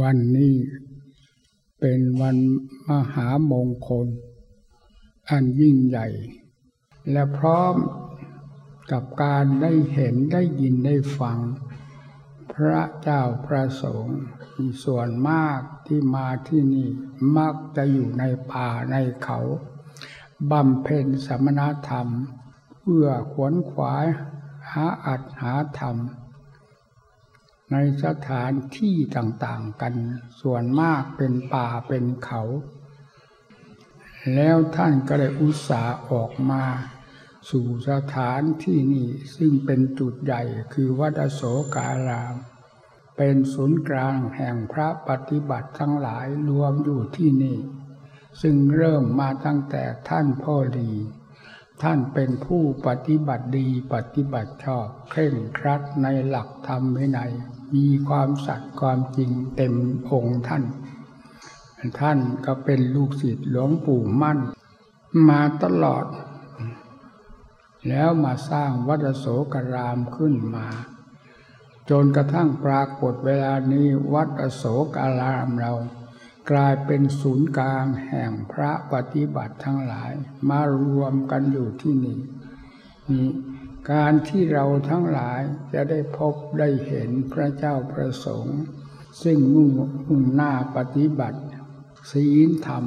วันนี้เป็นวันมหามงคล อันยิ่งใหญ่ และพร้อมกับการได้เห็นได้ยินได้ฟัง พระเจ้าพระสงฆ์มีส่วนมากที่มาที่นี่มักจะอยู่ในป่าในเขาบำเพ็ญสมณธรรม เพื่อขวนขวายหาอัดหาธรรม ในสถานที่ต่างๆกัน ส่วนมากเป็นป่าเป็นเขา แล้วท่านก็เลยอุตส่าห์ออกมา สู่สถานที่นี้ซึ่งเป็นจุดใหญ่คือวัดโสการาม เป็นศูนย์กลางแห่งพระปฏิบัติทั้งหลายรวมอยู่ที่นี่ ซึ่งเริ่มมาตั้งแต่ท่านพ่อดีท่านเป็นผู้ปฏิบัติดีปฏิบัติชอบเคร่งครัดในหลักธรรมวินัย มีความสัตย์ความจริงเต็มองค์ท่าน ท่านก็เป็นลูกศิษย์หลวงปู่มั่น มาตลอด แล้วมาสร้างวัดโสกรามขึ้นมา จนกระทั่งปรากฏเวลานี้วัดอโศการามเรากลายเป็นศูนย์กลางแห่งพระปฏิบัติทั้งหลาย มารวมกันอยู่ที่นี่นี่ การที่เราทั้งหลายจะได้พบได้เห็นพระเจ้าประสงค์ ซึ่งมุ่งมุ่งหน้าปฏิบัติ ศีลธรรม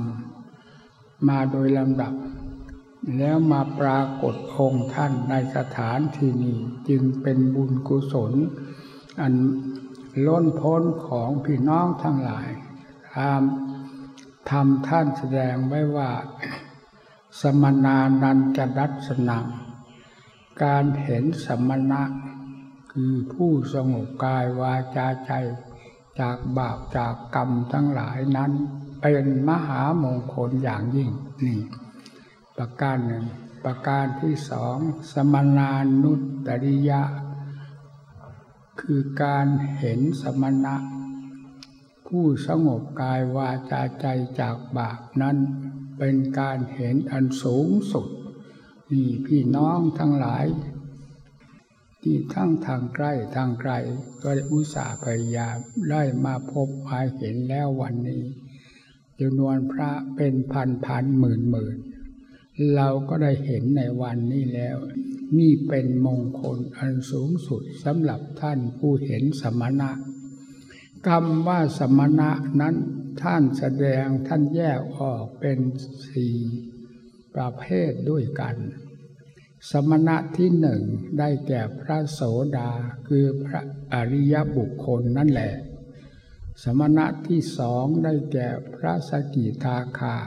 มาโดยลำดับ แล้วมาปรากฏองค์ท่านในสถานที่นี้จึงเป็นบุญกุศล อันล้นพ้นของพี่น้องทั้งหลายตามทำท่านแสดงไว้ว่า สมนานันจะดัชนัง การเห็นสมณะ คือผู้สงบกายวาจาใจ จากบาปจากกรรมทั้งหลายนั้น เป็นมหามงคลอย่างยิ่งนี่ประการหนึ่ง ประการที่สองสมนานุตตริยะ คือการเห็นสมณะ ผู้สงบกายวาจาใจจากบาปนั้น เป็นการเห็นอันสูงสุด นี่พี่น้องทั้งหลาย ที่ทั้งทางใกล้ทางไกล ก็ได้อุตส่าห์พยายามได้มาพบมาเห็นแล้ววันนี้จำนวนพระเป็นพันพันหมื่นหมื่นเราก็ได้เห็นในวันนี้แล้ว นี่เป็นมงคลอันสูงสุดสำหรับท่านผู้เห็นสมณะคำว่าสมณะนั้นท่านแสดงท่านแยกออกเป็นสี่ประเภทด้วยกัน สมณะที่หนึ่งได้แก่พระโสดาคือพระอริยบุคคลนั่นแหละ สมณะที่สองได้แก่พระสกิทาคา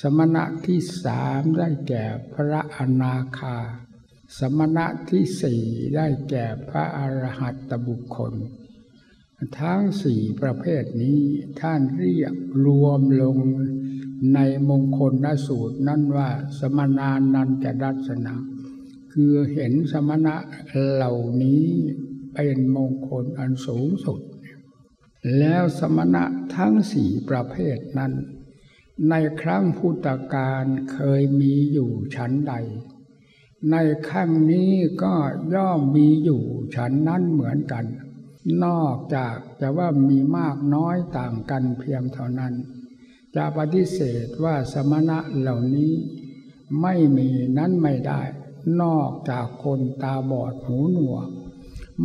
สมณะที่สามได้แก่พระอนาคา สมณะที่สี่ได้แก่พระอรหัตตบุคคล ทั้งสี่ประเภทนี้ท่านเรียกรวมลง ในมงคลนสูตรนั่นว่าสมณานันจะดัชนะ คือเห็นสมณะเหล่านี้เป็นมงคลอันสูงสุด แล้วสมณะทั้งสี่ประเภทนั้น ในครั้งพุทธกาลเคยมีอยู่ชั้นใด ในครั้งนี้ก็ย่อมมีอยู่ชั้นนั้นเหมือนกัน นอกจากจะว่ามีมากน้อยต่างกันเพียงเท่านั้น จะปฏิเสธว่าสมณะเหล่านี้ไม่มีนั้นไม่ได้ นอกจากคนตาบอดหูหนวก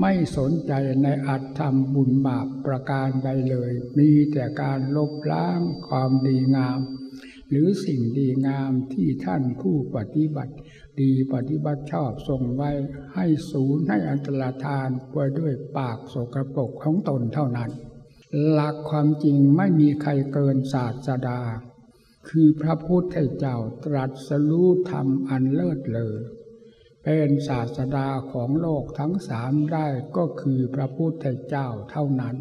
ไม่สนใจในอัตธรรมบุญบาปประการใดเลย มีแต่การลบล้างความดีงาม หรือสิ่งดีงามที่ท่านผู้ปฏิบัติ ดีปฏิบัติชอบทรงไว้ให้ศูนย์ให้อันตรธานไปด้วยปากโสกรปรกของตนเท่านั้น หลักความจริงไม่มีใครเกินศาสดา คือพระพุทธเจ้าตรัสรู้ธรรมอันเลิศเลอเป็นศาสดาของโลกทั้งสามได้ก็คือพระพุทธเจ้าเท่านั้น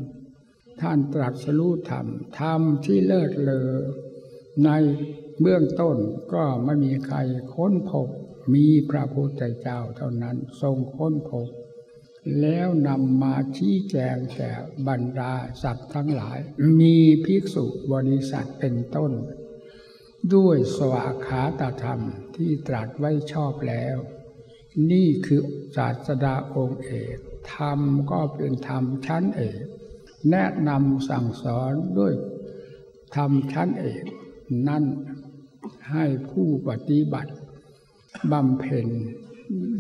ท่านตรัสรู้ธรรมธรรมที่เลิศเลอในเบื้องต้นก็ไม่มีใครค้นพบมีพระพุทธเจ้าเท่านั้นทรงค้นพบ แล้วนำมาชี้แจงแก่บรรดาสัตว์ทั้งหลาย มีภิกษุบริษัทเป็นต้น ด้วยสวากขาตธรรมที่ตรัสไว้ชอบแล้ว นี่คือศาสดาองค์เอกธรรมก็เป็นธรรมชั้นเอกแนะนำสั่งสอนด้วยทำชั้นเอกนั่นให้ผู้ปฏิบัติบำเพ็ญ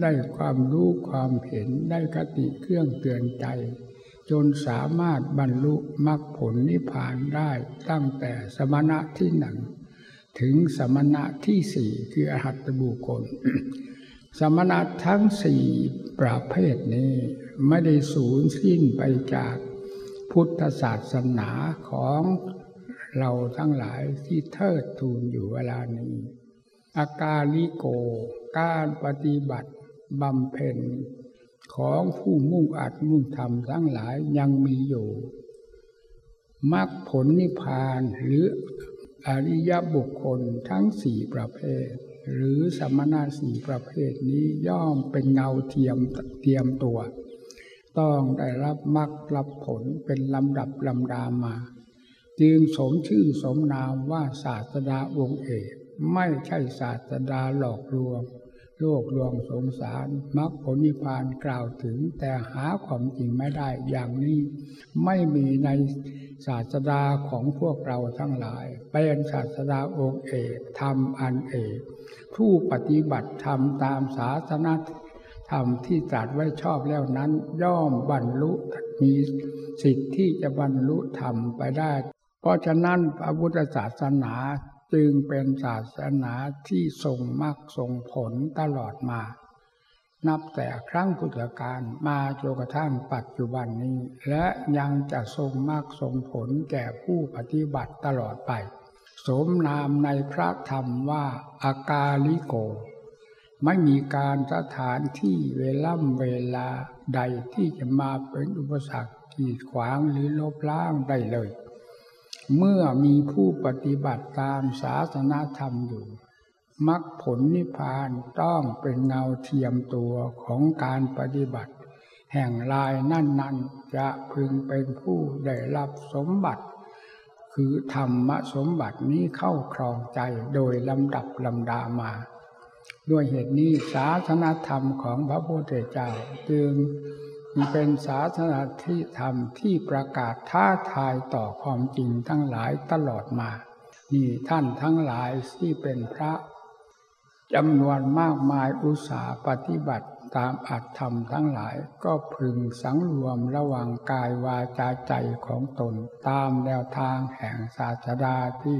ได้ความรู้ความเห็นได้คติเครื่องเตือนใจ จนสามารถบรรลุมรรคผลนิพพานได้ตั้งแต่สมณะที่หนึ่งถึงสมณะที่สี่คืออหัตบุคคล สมณะทั้งสี่ประเภทนี้ไม่ได้สูญสิ้นไปจากพุทธศาสนาของเราทั้งหลายที่เทิดทูนอยู่เวลานี้ อากาลิโก การปฏิบัติบำเพ็ญของผู้มุ่งอัดมุ่งทำทั้งหลายยังมีอยู่มรรคผลนิพพานหรืออริยบุคคลทั้งสี่ประเภท หรือสมณะสี่ประเภทนี้ย่อมเป็นเงาเทียมเทียมตัว ต้องได้รับมรรครับผลเป็นลำดับลำดามา จึงสมชื่อสมนามว่าศาสดาองค์เอก ไม่ใช่ศาสดาหลอกลวง โลกลวงสงสารมรรคผลนิพพานกล่าวถึง แต่หาความจริงไม่ได้อย่างนี้ ไม่มีในศาสดาของพวกเราทั้งหลาย เป็นศาสดาองค์เอกธรรมอันเอกผู้ปฏิบัติธรรมตามศาสนาธรรมที่ตรัสไว้ชอบแล้วนั้น ย่อมบรรลุมีสิทธิ์ที่จะบรรลุธรรมไปได้ เพราะฉะนั้นพระพุทธศาสนา จึงเป็นศาสนาที่ทรงมรรคทรงผลตลอดมา นับแต่ครั้งพุทธกาลมาจนกระทั่งปัจจุบันนี้ และยังจะทรงมรรคทรงผลแก่ผู้ปฏิบัติตลอดไป สมนามในพระธรรมว่าอากาลิโก ไม่มีการสถานที่เวล่ำเวลาใดที่จะมาเป็นอุปสรรคกีดขวางหรือลบล้างได้เลย เมื่อมีผู้ปฏิบัติตามศาสนาธรรมอยู่มรรคผลนิพพานต้องเป็นเงาเทียมตัวของการปฏิบัติ แห่งลายนั่นๆ จะพึงเป็นผู้ได้รับสมบัติ คือธรรมสมบัตินี้เข้าครองใจโดยลำดับลำดามา ด้วยเหตุนี้ศาสนาธรรมของพระพุทธเจ้าจึง เป็นศาสนาที่ธรรมที่ประกาศท้าทายต่อความจริงทั้งหลายตลอดมา นี่ท่านทั้งหลายที่เป็นพระจำนวนมากมายอุตสาหปฏิบัติตามอัตธรรมทั้งหลายก็พึงสังรวมระหว่างกายวาจาใจของตนตามแนวทางแห่งศาสดาที่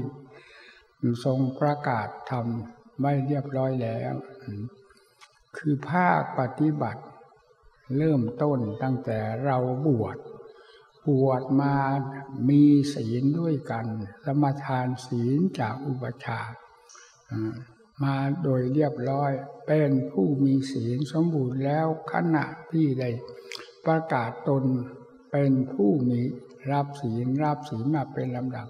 ทรงประกาศธรรมไว้เรียบร้อยแล้ว คือภาคปฏิบัติ เริ่มต้นตั้งแต่เราบวชบวชมามีศีลด้วยกันสมทานศีลจากอุปชามาโดยเรียบร้อยเป็นผู้มีศีลสมบูรณ์แล้วขณะที่ได้ประกาศตนเป็นผู้มีรับศีลรับศีลมาเป็นลำดับ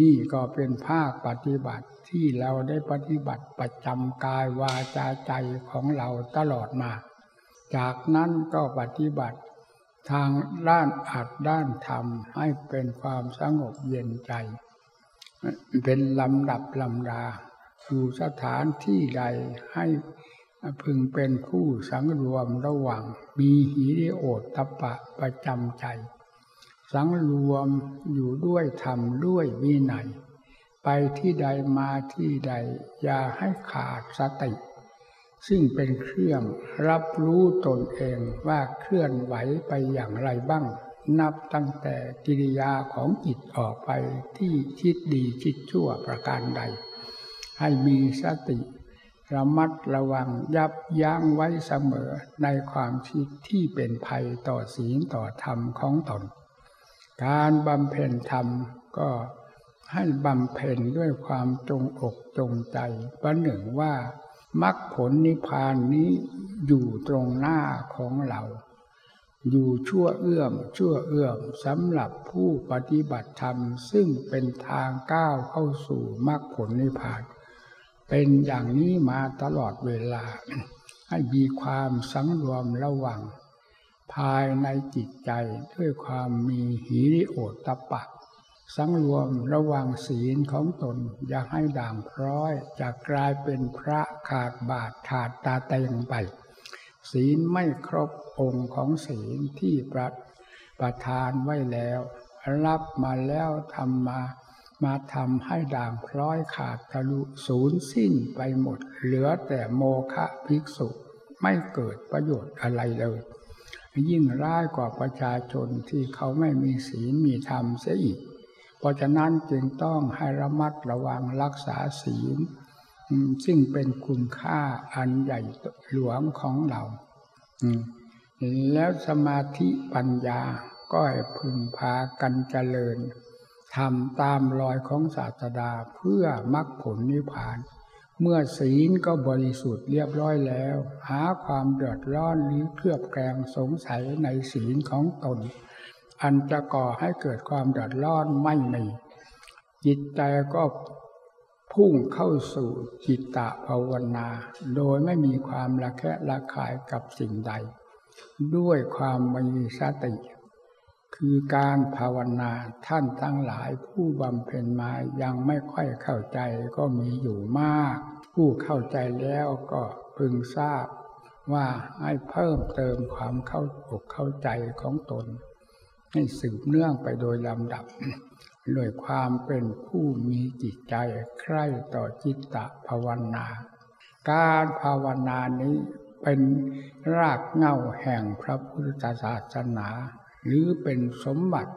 นี่ก็เป็นภาคปฏิบัติที่เราได้ปฏิบัติประจำกายวาจาใจของเราตลอดมา จากนั้นก็ปฏิบัติทางด้านอัดด้านธรรมให้เป็นความสงบเย็นใจ เป็นลำดับลำดาอยู่สถานที่ใดให้พึงเป็นผู้สังรวมระหว่างมีหิริโอตตปะประจำใจ สังรวมอยู่ด้วยธรรมด้วยวินัย ไปที่ใดมาที่ใด อย่าให้ขาดสติ ซึ่งเป็นเครื่องรับรู้ตนเองว่าเคลื่อนไหวไปอย่างไรบ้าง นับตั้งแต่กิริยาของจิตออกไปที่คิดดีคิดชั่วประการใด ให้มีสติระมัดระวังยับยั้งไว้เสมอในความคิดที่เป็นภัยต่อศีลต่อธรรมของตน การบำเพ็ญธรรมก็ให้บำเพ็ญด้วยความจงอกจงใจประหนึ่งว่า มรรคผลนิพพานนี้อยู่ตรงหน้าของเรา อยู่ชั่วเอื้อมชั่วเอื้อมสำหรับผู้ปฏิบัติธรรม ซึ่งเป็นทางก้าวเข้าสู่มรรคผลนิพพาน เป็นอย่างนี้มาตลอดเวลา ให้มีความสังรวมระวัง ภายในจิตใจด้วยความมีหิริโอตตะปะ สังรวมระวังศีลของตน อย่าให้ด่างพร้อยจะกลายเป็นพระขาดบาทขาดตาเต็งไป ศีลไม่ครบองค์ของศีลที่ประประทานไว้แล้ว รับมาแล้วทำมามาทำให้ด่างพร้อยขาดทะลุศูนย์สิ้นไปหมด เหลือแต่โมฆะภิกษุไม่เกิดประโยชน์อะไรเลย ยิ่งร้ายกว่าประชาชนที่เขาไม่มีศีลมีธรรมเสียอีก เพราะฉะนั้นจึงต้องให้ระมัดระวังรักษาศีลซึ่งเป็นคุณค่าอันใหญ่หลวงของเราแล้วสมาธิปัญญาก็ให้พึงพากันเจริญทำตามรอยของศาสดาเพื่อมรรคผลนิพพาน เมื่อศีลก็บริสุทธิ์เรียบร้อยแล้ว หาความเดือดร้อนหรือเครือบแคลงสงสัยในศีลของตน อันจะก่อให้เกิดความเดือดร้อนไม่มีจิตใจก็พุ่งเข้าสู่จิตตะภาวนา โดยไม่มีความละแคะละคายกับสิ่งใด ด้วยความมีสติคือการภาวนาท่านทั้งหลายผู้บำเพ็ญมายังไม่ค่อยเข้าใจก็มีอยู่มาก ผู้เข้าใจแล้วก็พึงทราบว่าให้เพิ่มเติมความเข้าอกเข้าใจของตน ให้สืบเนื่องไปโดยลำดับด้วยความเป็นผู้มีจิตใจใคร่ต่อจิตตภาวนา การภาวนานี้เป็นรากเหง้าแห่งพระพุทธศาสนา หรือเป็นสมบัติ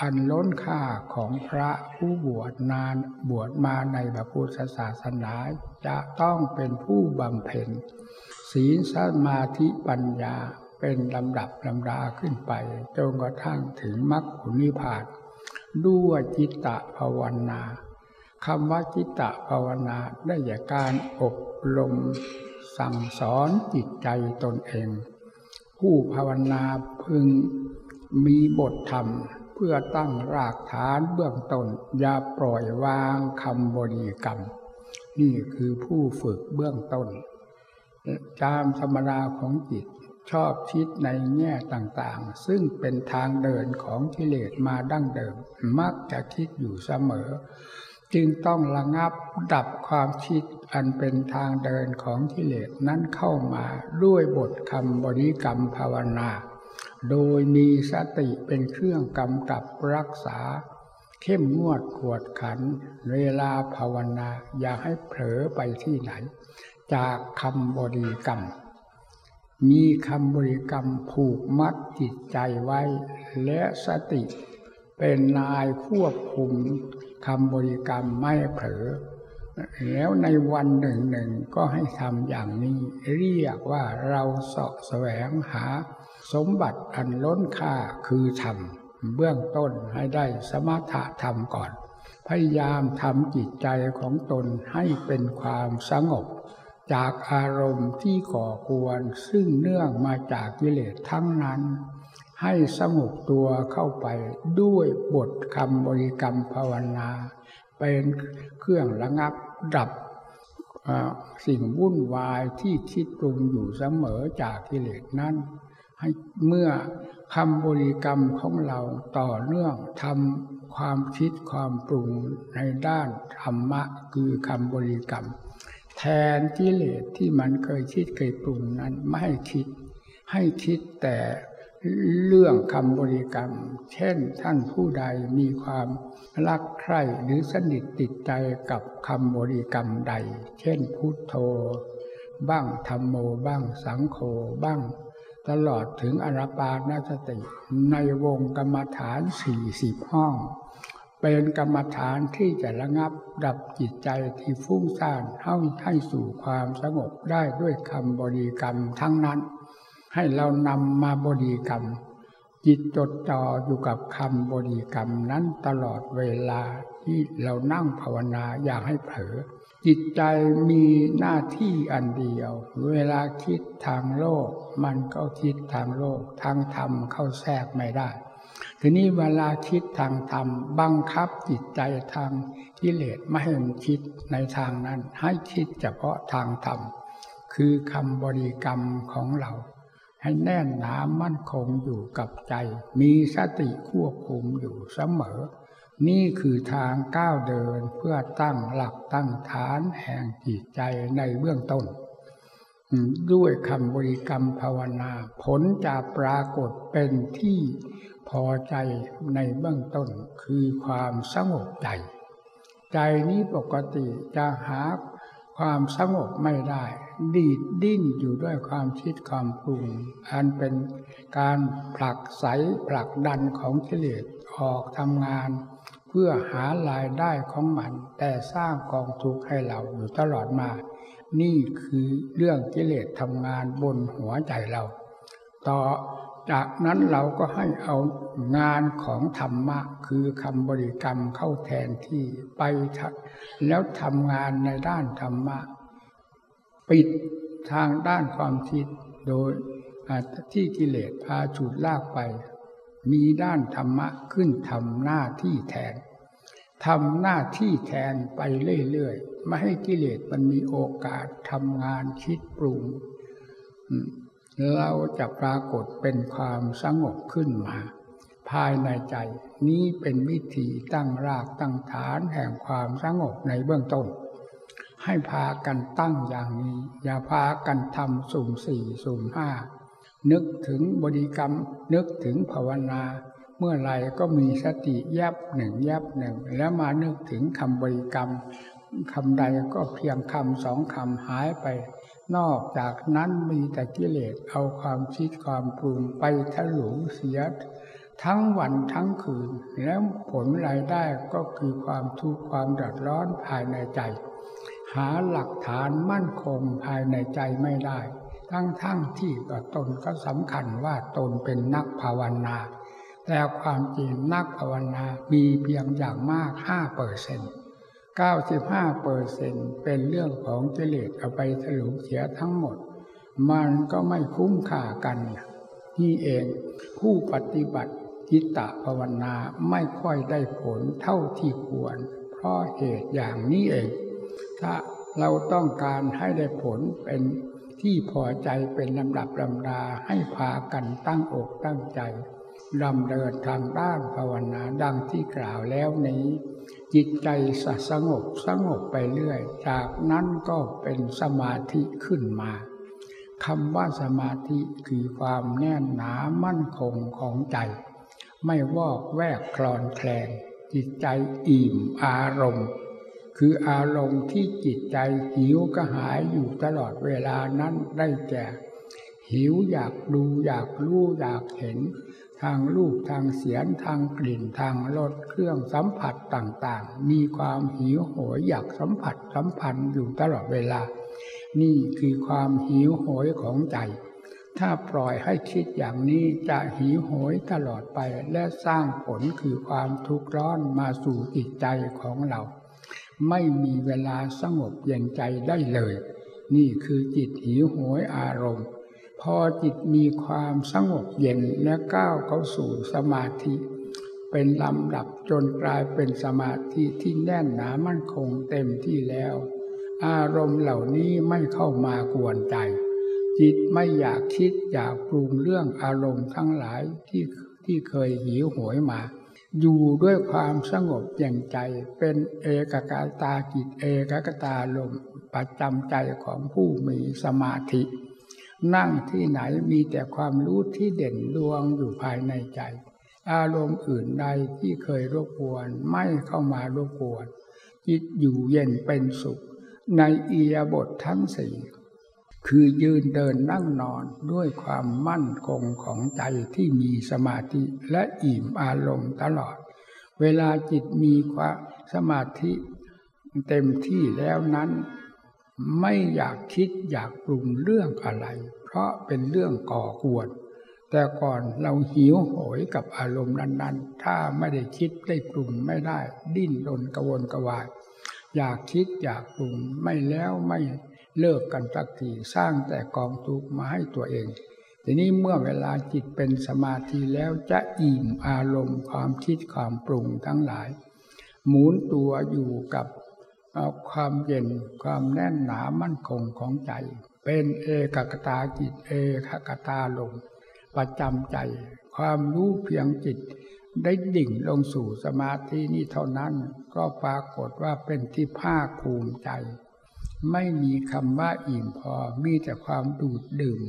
อันล้นค่าของพระผู้บวชนานบวชมาในพระพุทธศาสนา จะต้องเป็นผู้บำเพ็ญศีลสมาธิปัญญา เป็นลำดับลำดาขึ้นไปจนกระทั่งถึงมรรคผลนิพพานด้วยจิตตภาวนาคำว่าจิตตภาวนาได้จากการอบรมสั่งสอนจิตใจตนเอง ผู้ภาวนาพึงมีบทธรรมเพื่อตั้งรากฐานเบื้องต้นอย่าปล่อยวางคำบริกรรม นี่คือผู้ฝึกเบื้องต้นจามธรรมดาของจิต ชอบคิดในแง่ต่างๆ ซึ่งเป็นทางเดินของกิเลสมาดั้งเดิม มักจะคิดอยู่เสมอ จึงต้องระงับดับความคิดอันเป็นทางเดินของกิเลสนั้นเข้ามาด้วยบทคำบริกรรมภาวนา โดยมีสติเป็นเครื่องกำกับรักษา เข้มงวดขวดขัน เวลาภาวนาอย่าให้เผลอไปที่ไหน จากคำบริกรรม มีคำบริกรรมผูกมัดจิตใจไว้ และสติเป็นนายควบคุมคำบริกรรมไม่เผลอแล้วในวันหนึ่งหนึ่งก็ให้ทำอย่างนี้ เรียกว่าเราเสาะแสวงหา สมบัติอันล้นค่าคือธรรมเบื้องต้นให้ได้สมถะธรรมก่อน พยายามทำจิตใจของตนให้เป็นความสงบ จากอารมณ์ที่ก่อกวนซึ่งเนื่องมาจากกิเลสทั้งนั้น ให้สงบตัวเข้าไปด้วยบทคำบริกรรมภาวนา เป็นเครื่องระงับดับสิ่งวุ่นวายที่คิดปรุงอยู่เสมอจากกิเลสนั้น ให้เมื่อคำบริกรรมของเราต่อเนื่องทำความคิดความปรุงในด้านธรรมะคือคำบริกรรม แทนกิเลสที่มันเคยคิดเคยปรุงนั้นไม่ให้คิด ให้คิดแต่เรื่องคำบริกรรม เช่นท่านผู้ใดมีความรักใคร่หรือสนิทติดใจกับคำบริกรรมใด เช่นพุทโธ บ้างธรรมโมบ้างสังโฆบ้าง ตลอดถึงอรปานสติ ในวงกรรมฐานสี่สิบห้อง เป็นกรรมฐานที่จะระงับดับจิตใจที่ฟุ้งซ่านให้ให้สู่ความสงบได้ด้วยคำบริกรรมทั้งนั้น ให้เรานำมาบริกรรม จิตจดจ่ออยู่กับคำบริกรรมนั้นตลอดเวลาที่เรานั่งภาวนาอย่าให้เผลอจิตใจมีหน้าที่อันเดียว เวลาคิดทางโลก มันก็คิดทางโลก ทางธรรมเข้าแทรกไม่ได้ ทีนี้เวลาคิดทางธรรมบังคับจิตใจทางกิเลสไม่ให้มันคิดในทางนั้น ให้คิดเฉพาะทางธรรมคือคำบริกรรมของเรา ให้แน่นหนามั่นคงอยู่กับใจ มีสติควบคุมอยู่เสมอ นี่คือทางก้าวเดินเพื่อตั้งหลักตั้งฐานแห่งจิตใจในเบื้องต้น ด้วยคำบริกรรมภาวนา ผลจะปรากฏเป็นที่พอใจในเบื้องต้นคือความสงบใจ ใจนี้ปกติจะหาความสงบไม่ได้ ดีดดิ้นอยู่ด้วยความคิดความปรุง อันเป็นการผลักไสผลักดันของกิเลสออกทำงาน เพื่อหารายได้ของมัน แต่สร้างกองทุกข์ให้เราอยู่ตลอดมา นี่คือเรื่องกิเลสทำงานบนหัวใจเรา ต่อจากนั้นเราก็ให้เอางานของธรรมะ คือคำบริกรรมเข้าแทนที่ไป แล้วทำงานในด้านธรรมะ ปิดทางด้านความคิดโดยที่กิเลสพาฉุดลากไป มีด้านธรรมะขึ้นทำหน้าที่แทนทำหน้าที่แทนไปเรื่อยๆ ไม่ให้กิเลสมันมีโอกาสทำงานคิดปรุง เราจะปรากฏเป็นความสงบขึ้นมา ภายในใจนี้เป็นวิธีตั้งรากตั้งฐานแห่งความสงบในเบื้องต้น ให้พากันตั้งอย่างนี้ อย่าพากันทำสุ่มสี่สุ่มห้านึกถึงบริกรรม นึกถึงภาวนาเมื่อไรก็มีสติแยบหนึ่งแยบหนึ่ง แล้วมานึกถึงคำบริกรรม คำใดก็เพียงคำสองคำหายไป นอกจากนั้นมีแต่กิเลสเอาความคิดความปรุงไปทะลุเสีย ทั้งวันทั้งคืน แล้วผลรายได้ก็คือความทุกข์ความเดือดร้อนภายในใจ หาหลักฐานมั่นคงภายในใจไม่ได้ ทั้งทั้งที่ก็ตนก็สำคัญว่าตนเป็นนักภาวนาแต่ความจริงนักภาวนามีเพียงอย่างมากห้าเปอร์เซ็นต์ 95เปอร์เซ็นเป็นเรื่องของกิเลสเอาไปถลุงเสียทั้งหมด มันก็ไม่คุ้มค่ากัน นี่เองผู้ปฏิบัติจิตตภาวนาไม่ค่อยได้ผลเท่าที่ควร เพราะเหตุอย่างนี้เอง ถ้าเราต้องการให้ได้ผลเป็นที่พอใจเป็นลำดับลำดาให้พากันตั้งอกตั้งใจดำเนินทางด้านภาวนาดังที่กล่าวแล้วนี้ จิตใจสงบสงบไปเรื่อย จากนั้นก็เป็นสมาธิขึ้นมาคำว่าสมาธิคือความแน่นหนามั่นคงของใจ ไม่วอกแวกคลอนแคลงจิตใจอิ่มอารมณ์ คืออารมณ์ที่จิตใจหิวกระหายอยู่ตลอดเวลานั้นได้แก่ หิวอยากดูอยากรู้อยากเห็น ทางรูปทางเสียงทางกลิ่นทางรสเครื่องสัมผัสต่างๆ มีความหิวโหยอยากสัมผัสสัมพันธ์อยู่ตลอดเวลา นี่คือความหิวโหยของใจ ถ้าปล่อยให้คิดอย่างนี้จะหิวโหยตลอดไปและสร้างผลคือความทุกข์ร้อนมาสู่จิตใจของเรา ไม่มีเวลาสงบเย็นใจได้เลย นี่คือจิตหิวโหยอารมณ์ พอจิตมีความสงบเย็นและก้าวเข้าสู่สมาธิ เป็นลำดับจนกลายเป็นสมาธิที่แน่นหนามั่นคงเต็มที่แล้ว อารมณ์เหล่านี้ไม่เข้ามากวนใจ จิตไม่อยากคิดอยากปรุงเรื่องอารมณ์ทั้งหลายที่ที่เคยหิวโหยมา อยู่ด้วยความสงบเย็นใจ เป็นเอกกตาจิตเอกกตาลมประจำใจของผู้มีสมาธิ นั่งที่ไหนมีแต่ความรู้ที่เด่นดวงอยู่ภายในใจ อารมณ์อื่นใดที่เคยรบกวน ไม่เข้ามารบกวน จิตอยู่เย็นเป็นสุข ในอียบททั้งสี่คือยืนเดินนั่งนอนด้วยความมั่นคงของใจที่มีสมาธิและอิ่มอารมณ์ตลอด เวลาจิตมีความสมาธิเต็มที่แล้วนั้น ไม่อยากคิดอยากปรุงเรื่องอะไร เพราะเป็นเรื่องก่อกวน แต่ก่อนเราหิวโหยกับอารมณ์นั้น ๆ ถ้าไม่ได้คิดได้ปรุงไม่ได้ ดิ้นรนกระวนกระวาย อยากคิดอยากปรุงไม่แล้วไม่เลิกกันสักทีสร้างแต่กองทุกมาให้ตัวเอง ทีนี้เมื่อเวลาจิตเป็นสมาธิแล้วจะอิ่มอารมณ์ความคิดความปรุงทั้งหลาย หมุนตัวอยู่กับ เอาความเย็นความแน่นหนามั่นคงของใจ เป็นเอกกตาจิตเอกกตาลง ประจำใจ ความรู้เพียงจิต ได้ดิ่งลงสู่สมาธินี้เท่านั้น ก็ปรากฏว่าเป็นที่ภาคภูมิใจ ไม่มีคำว่าอิ่มพอมีแต่ความดูดดื่ม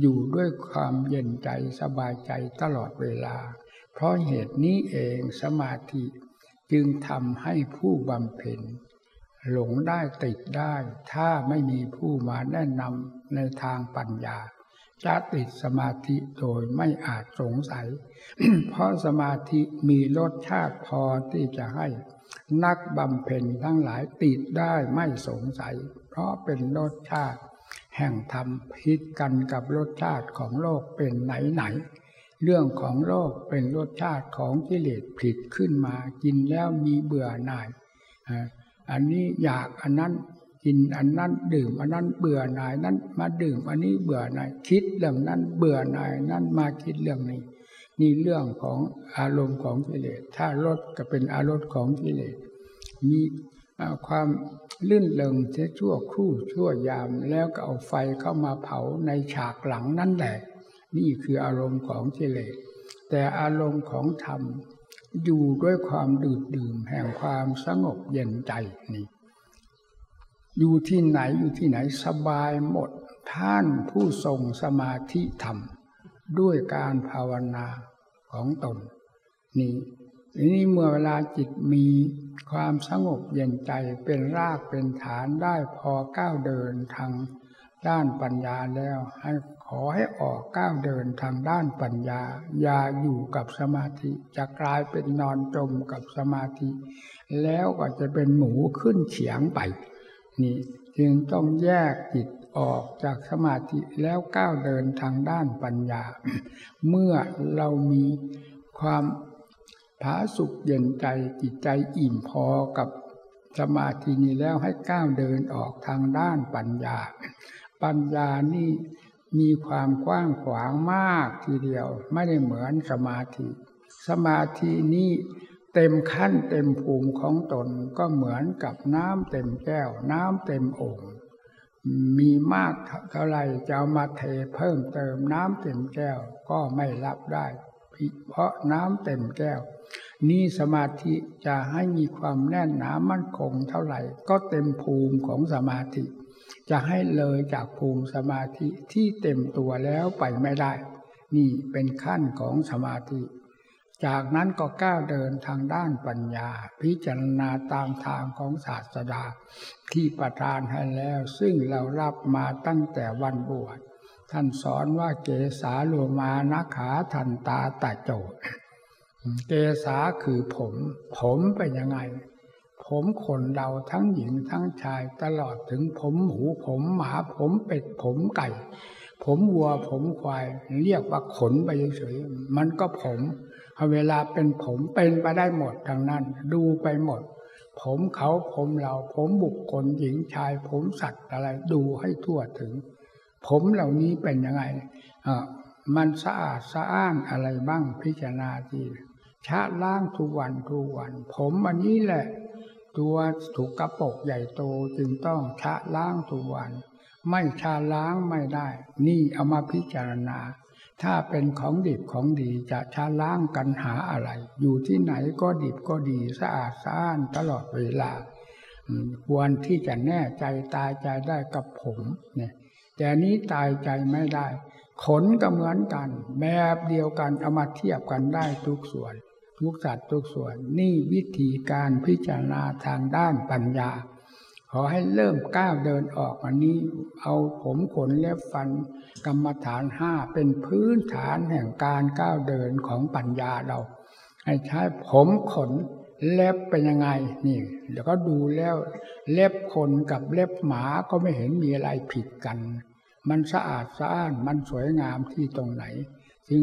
อยู่ด้วยความเย็นใจสบายใจตลอดเวลา เพราะเหตุนี้เองสมาธิจึงทำให้ผู้บำเพ็ญ หลงได้ติดได้ ถ้าไม่มีผู้มาแนะนำในทางปัญญา จะติดสมาธิโดยไม่อาจสงสัย เพราะสมาธิมีรสชาติพอที่จะให้ นักบำเพ็ญทั้งหลายติดได้ไม่สงสัย เพราะเป็นรสชาติ แห่งธรรมพิดกันกับรสชาติของโลกเป็นไหนไหนเรื่องของโลกเป็นรสชาติของกิเลสผิดขึ้นมากินแล้วมีเบื่อหน่าย อันนี้อยากอันนั้นกินอันนั้นดื่มอันนั้นเบื่อหน่ายนั้นมาดื่มอันนี้เบื่อหน่ายคิดเรื่องนั้นเบื่อหน่ายนั้นมาคิดเรื่องนี้ นี่เรื่องของอารมณ์ของกิเลสถ้ารสก็เป็นอารมณ์ของกิเลสมีความลื่นเลงเช่ชั่วครู่ชั่วยามแล้วก็เอาไฟเข้ามาเผาในฉากหลังนั่นแหละ นี่คืออารมณ์ของกิเลสแต่อารมณ์ของธรรม อยู่ด้วยความดื่มดื่มแห่งความสงบเย็นใจนี่อยู่ที่ไหนอยู่ที่ไหนสบายหมด ท่านผู้ทรงสมาธิธรรม ด้วยการภาวนาของตน นี่นี่เมื่อเวลาจิตมีความสงบเย็นใจเป็นรากเป็นฐานได้พอก้าวเดินทางด้านปัญญาแล้วให้ อให้ออกก้าวเดินทางด้านปัญญา อย่าอยู่กับสมาธิ จะกลายเป็นนอนจมกับสมาธิ แล้วก็จะเป็นหมูขึ้นเฉียงไป นี่จึงต้องแยกจิตออกจากสมาธิแล้วก้าวเดินทางด้านปัญญา เมื่อเรามีความผาสุกเย็นใจจิตใจอิ่มพอกับสมาธินี้แล้วให้ก้าวเดินออกทางด้านปัญญา ปัญญานี่ มีความกว้างขวางมากทีเดียว ไม่ได้เหมือนสมาธิ สมาธินี้เต็มขั้นเต็มภูมิของตนก็เหมือนกับน้ำเต็มแก้ว น้ำเต็มโอ่งมีมากเท่าไรจะเอามาเทเพิ่มเติมน้ำเต็มแก้วก็ไม่รับได้ เพราะน้ำเต็มแก้ว นี่สมาธิจะให้มีความแน่นหนามั่นคงเท่าไหร่ ก็เต็มภูมิของสมาธิ จะให้เลยจากภูมิสมาธิที่เต็มตัวแล้วไปไม่ได้ นี่เป็นขั้นของสมาธิ จากนั้นก็ก้าวเดินทางด้านปัญญา พิจารณาตามทางของศาสดา ที่ประทานให้แล้ว ซึ่งเรารับมาตั้งแต่วันบวชท่านสอนว่าเกสาโลมานาขาทันตาตาโจเกสาคือผม ผมเป็นยังไง ผมขนเราทั้งหญิงทั้งชายตลอดถึงผมหมูผมหมาผมเป็ดผมไก่ ผมวัวผมควาย เรียกว่าขนไปเฉยๆมันก็ผมเวลาเป็นผมเป็นไปได้หมดทางนั้น ดูไปหมด ผมเขาผมเราผมบุคคลหญิงชาย ผมสัตว์อะไรดูให้ทั่วถึง ผมเหล่านี้เป็นยังไงอ่ามันสะอาดสะอ้านอะไรบ้างพิจารณาทีชะล้างทุกวันทุกวัน ผมอันนี้แหละ ตัว ถูกกระปกใหญ่โตจึงต้องชะล้างทุกวัน ไม่ชาล้างไม่ได้ นี่เอามาพิจารณา ถ้าเป็นของดิบของดีจะชาล้างกันหาอะไร อยู่ที่ไหนก็ดิบก็ดีสะอาดสะอ้านตลอดเวลา ควรที่จะแน่ใจตายใจได้กับผมเนี่ยแต่นี้ตายใจไม่ได้ ขนก็เหมือนกัน แบบเดียวกันเอามาเทียบกันได้ทุกส่วน ทุกสัตว์ทุกส่วนนี่วิธีการพิจารณาทางด้านปัญญา ขอให้เริ่มก้าวเดินออกอันนี้ เอาผมขนเล็บฟันกรรมฐานห้าเป็นพื้นฐานแห่งการก้าวเดินของปัญญาเรา ให้ใช้ผมขนเล็บเป็นยังไงนี่เดี๋ยวก็ดูแล้วเล็บคนกับเล็บหมาก็ไม่เห็นมีอะไรผิดกัน มันสะอาดสะอ้านมันสวยงามที่ตรงไหน จึง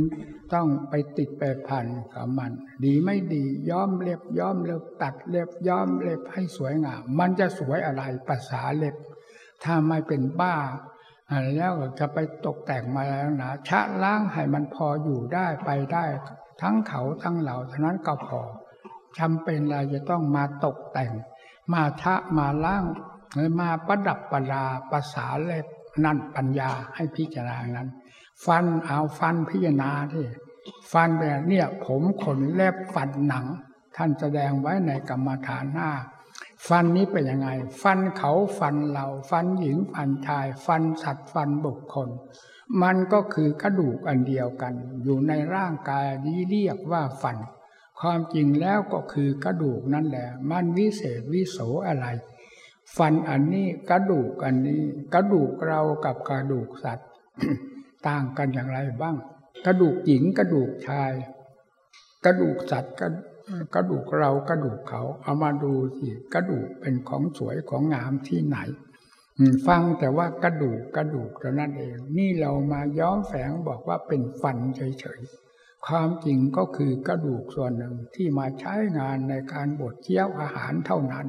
ต้องไปติดไปพันกับมัน ดีไม่ดีย้อมเล็บย้อมเล็บตัดเล็บย้อมเล็บให้สวยงาม มันจะสวยอะไรภาษาเล็บ ถ้าไม่เป็นบ้าแล้วจะไปตกแต่งมาแล้วนะชะล้างให้มันพออยู่ได้ไปได้ ทั้งเขาทั้งเหล่าเท่านั้นก็พอจำเป็นอะไรจะต้องมาตกแต่ง มาชะมาล้างหรือมาประดับประดาภาษาเล็บนั่นปัญญาให้พิจารณานั้น ฟันเอาฟันพิจารณาที่ฟันแบบเนี่ย ผมขนเล็บฟันหนัง ท่านแสดงไว้ในกรรมฐานหน้า ฟันนี้เป็นยังไง ฟันเขาฟันเรา ฟันหญิงฟันชาย ฟันสัตว์ฟันบุคคล มันก็คือกระดูกอันเดียวกัน อยู่ในร่างกายนี้เรียกว่าฟัน ความจริงแล้วก็คือกระดูกนั่นแหละ มันวิเศษวิโสอะไร ฟันอันนี้กระดูกอันนี้ กระดูกเรากับกระดูกสัตว์ ต่างกันอย่างไรบ้าง กระดูกหญิงกระดูกชาย กระดูกสัตว์กระกระดูกเรากระดูกเขาเอามาดูสิกระดูกเป็นของสวยของงามที่ไหนฟังแต่ว่ากระดูกกระดูกเท่านั้นเอง นี่เรามาย้อมแฝงบอกว่าเป็นฟันเฉยๆความจริงก็คือกระดูกส่วนหนึ่งที่มาใช้งานในการบดเคี้ยวอาหารเท่านั้น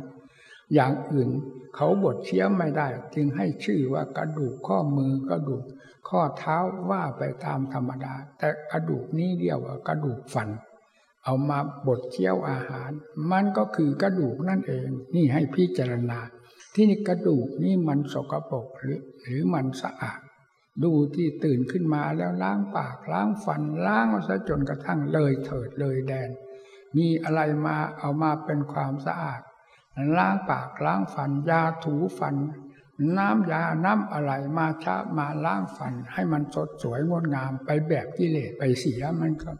อย่างอื่นเขาบดเคี้ยวไม่ได้ จึงให้ชื่อว่ากระดูกข้อมือกระดูก ข้อเท้าว่าไปตามธรรมดา แต่กระดูกนี้เรียกว่ากระดูกฟัน เอามาบดเคี้ยวอาหาร มันก็คือกระดูกนั่นเอง นี่ให้พิจารณา ที่นี่กระดูกนี่มันสกปรกหรือหรือมันสะอาด ดูที่ตื่นขึ้นมาแล้วล้างปากล้างฟันล้างซะจนกระทั่งเลยเถิดเลยแดน มีอะไรมาเอามาเป็นความสะอาดล้างปากล้างฟันยาถูฟัน น้ำยาน้ำอะไรมาชะมาล้างฟัน ให้มันสดสวยงดงามไปแบบกิเลสไปเสียมันก็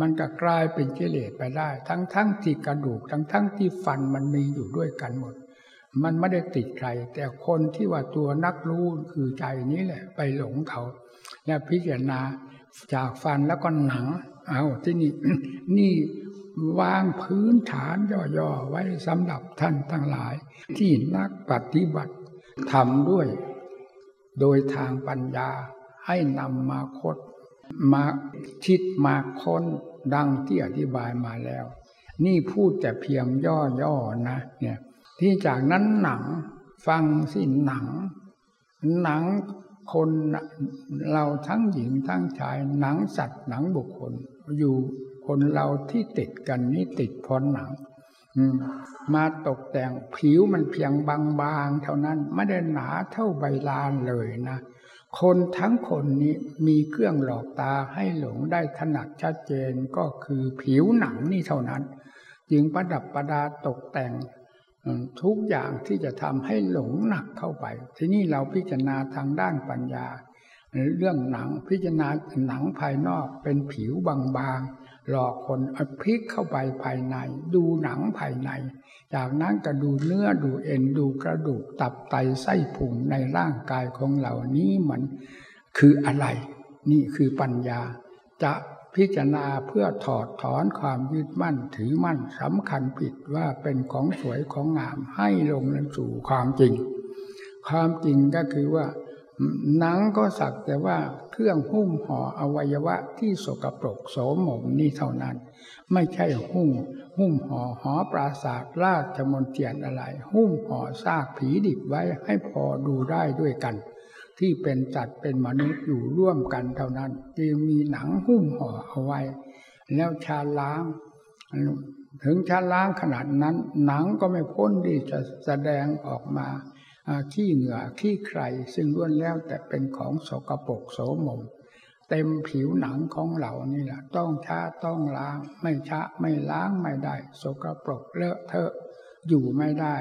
มันก็กลายเป็นกิเลสไปได้ ทั้งทั้งที่กระดูกทั้งทั้งที่ฟันมันมีอยู่ด้วยกันหมด มันไม่ได้ติดใคร แต่คนที่ว่าตัวนักรู้คือใจนี้แหละ ไปหลงเขา และพิจารณาจากฟันแล้วก็หนัง เอาที่นี่นี่วางพื้นฐานย่อๆไว้สำหรับท่านทั้งหลาย ที่นักปฏิบัติ ทำด้วย โดยทางปัญญาให้นำมาคดมาคิดมาค้นดังที่อธิบายมาแล้ว นี่พูดแต่เพียงย่อๆนะเนี่ยที่จากนั้นหนังฟังสิหนัง หนังคนเราทั้งหญิงทั้งชาย หนังสัตว์หนังบุคคล อยู่คนเราที่ติดกันนี่ติดพรหนัง มาตกแต่งผิวมันเพียงบางๆเท่านั้นไม่ได้หนาเท่าใบลานเลยนะคนทั้งคนนี้มีเครื่องหลอกตาให้หลงได้ถนัดชัดเจนก็คือผิวหนังนี่เท่านั้น จึงประดับประดาตกแต่งทุกอย่างที่จะทำให้หลงหนักเข้าไป ทีนี้เราพิจารณาทางด้านปัญญา เรื่องหนังพิจารณาหนังภายนอกเป็นผิวบางๆ หลอกคนเอาพลิกเข้าไปภายใน ดูหนังภายใน จากนั้นก็ดูเนื้อดูเอ็นดูกระดูกตับไตไส้พุงในร่างกายของเหล่านี้มันคืออะไร นี่คือปัญญา จะพิจารณาเพื่อถอดถอนความยึดมั่นถือมั่นสำคัญผิดว่าเป็นของสวยของงามให้ลงสู่ความจริง ความจริงก็คือว่า หนังก็สักแต่ว่าเครื่องหุ้มห่ออวัยวะที่สกปรกโสมมนี่เท่านั้น ไม่ใช่หุ้มหุ้มห่อหอปราศาสตร์ราชมนเทียนอะไร หุ้มห่อซากผีดิบไว้ให้พอดูได้ด้วยกัน ที่เป็นจัดเป็นมนุษย์อยู่ร่วมกันเท่านั้นจึงมีหนังหุ้มห่อเอาไว้ แล้วชาล้างถึงชาล้างขนาดนั้น หนังก็ไม่พ้นที่จะแสดงออกมา ขี้เหงื่อขี้ใครซึ่งล้วนแล้วแต่เป็นของสกปรกโสมม เต็มผิวหนังของเรานี่แหละต้องช้าต้องล้าง ไม่ช้าไม่ล้างไม่ได้ สกปรกเลอะเทอะอยู่ไม่ได้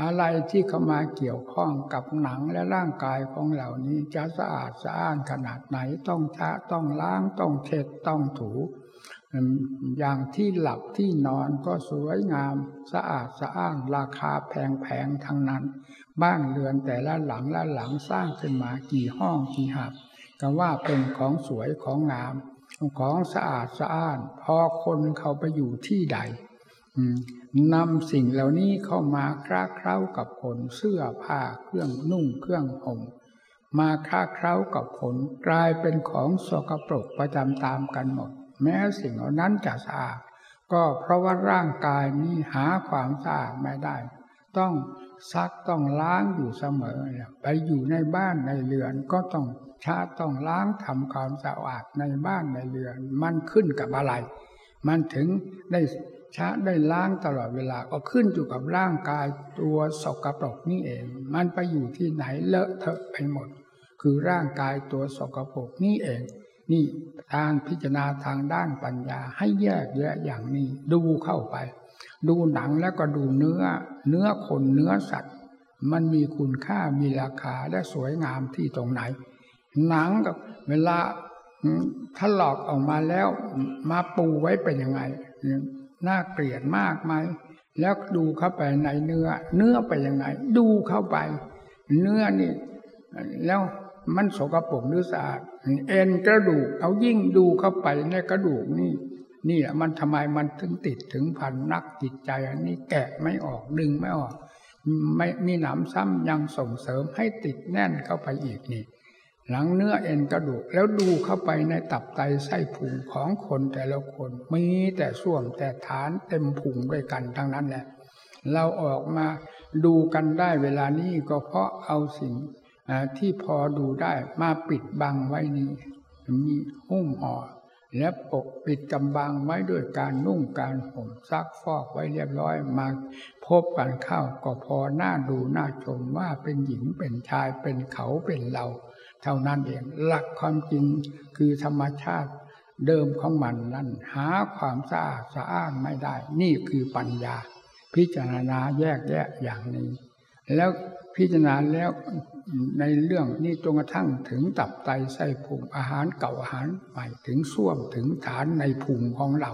อะไรที่เข้ามาเกี่ยวข้องกับหนังและร่างกายของเหล่านี้จะสะอาดสะอ้านขนาดไหนต้องช้าต้องล้างต้องเช็ดต้องถูอย่างที่หลับที่นอนก็สวยงามสะอาดสะอ้านราคาแพงๆทั้งนั้น บ้านเรือนแต่ละหลังละหลังสร้างขึ้นมากี่ห้องกี่หับก็ว่าเป็นของสวยของงาม ของสะอาดสะอ้าน พอคนเขาไปอยู่ที่ใดนำสิ่งเหล่านี้เข้ามาคล้าเคล้ากับคนเสื้อผ้าเครื่องนุ่งเครื่องห่มมาคล้าเคล้ากับคนกลายเป็นของสกปรกประจำตามกันหมด แม้สิ่งเหล่านั้นจะสะอาดก็เพราะว่าร่างกายนี้หาความสะอาดไม่ได้ ต้อง ซักต้องล้างอยู่เสมอ ไปอยู่ในบ้านในเรือนก็ต้องชาต้องล้างทำความสะอาดในบ้านในเรือน มันขึ้นกับอะไร มันถึงได้ชาได้ล้างตลอดเวลาก็ขึ้นอยู่กับร่างกายตัวสกปรกนี่เอง มันไปอยู่ที่ไหนเลอะเทอะไปหมด คือร่างกายตัวสกปรกนี่เอง นี่ทางพิจารณาทางด้านปัญญาให้แยกแยะอย่างนี้ดูเข้าไป ดูหนังแล้วก็ดูเนื้อ เนื้อคนเนื้อสัตว์ มันมีคุณค่ามีราคาและสวยงามที่ตรงไหน หนังกับเวลาถ้าหลอกออกมาแล้ว มาปูไว้เป็นยังไงน่าเกลียดมากไหมแล้วดูเข้าไปในเนื้อ เนื้อไปยังไง ดูเข้าไป เนื้อนี่ แล้วมันสกปรกหรือสะอาดเอ็นกระดูก เอายิ่งดูเข้าไปในกระดูกนี่ นี่แหละมันทำไมมันถึงติดถึงพันนักจิตใจ อันนี้แกะไม่ออกดึงไม่ออก ไม่มีหนามซ้ำยังส่งเสริมให้ติดแน่นเข้าไปอีกนี่หลังเนื้อเอ็นกระดูกแล้วดูเข้าไปในตับไตไส้พุงของคนแต่ละคนมีแต่ส่วมแต่ฐานเต็มพุงด้วยกันทั้งนั้นแหละ เราออกมาดูกันได้เวลานี้ก็เพราะเอาสิ่งที่พอดูได้มาปิดบังไว้นี้มีหุ้มห่อ และปกปิดกำบังไว้ด้วยการนุ่งการห่มซักฟอกไว้เรียบร้อยมาพบกันเข้าก็พอหน้าดูหน้าชมว่าเป็นหญิงเป็นชายเป็นเขาเป็นเรา เท่านั้นเองหลักความจริงคือธรรมชาติเดิมของมันนั้นหาความสะอาดสะอ้านไม่ได้ นี่คือปัญญา พิจารณาแยกแยะอย่างนี้ แล้วพิจารณาแล้ว ในเรื่องนี้จนกระทั่งถึงตับไตไส้พุงอาหารเก่าอาหารใหม่ถึงส้วมถึงฐานในพุงของเรา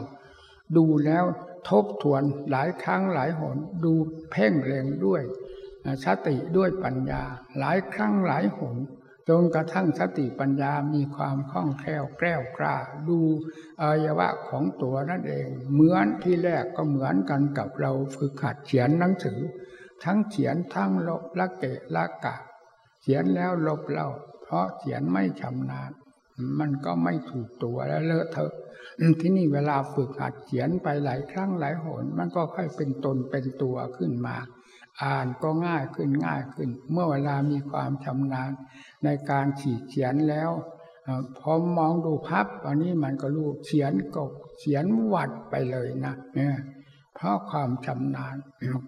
ดูแล้วทบทวนหลายครั้งหลายหนดูเพ่งเล็งด้วยสติด้วยปัญญา หลายครั้งหลายหนจนกระทั่งสติปัญญามีความคล่องแคล่วแกล้วกล้า ดูอวัยวะของตัวนั่นเอง เหมือนที่แรกก็เหมือนกันกับเราฝึกหัดเขียนหนังสือ ทั้งเขียนทั้งลบละเกะละกะ ขียนแล้วลบเล่า เพราะเขียนไม่ชำนาญมันก็ไม่ถูกตัวแล้วเลอะเทอะที่นี่เวลาฝึกหัดเขียนไปหลายครั้งหลายหน มันก็ค่อยเป็นตนเป็นตัวขึ้นมา อ่านก็ง่ายขึ้นง่ายขึ้น เมื่อเวลามีความชำนาญในการขีดเขียนแล้วพอมองดูพับอันนี้มันก็รู้เขียนก็เขียนวัดไปเลยนะเนี่ย เพราะความชำนาญ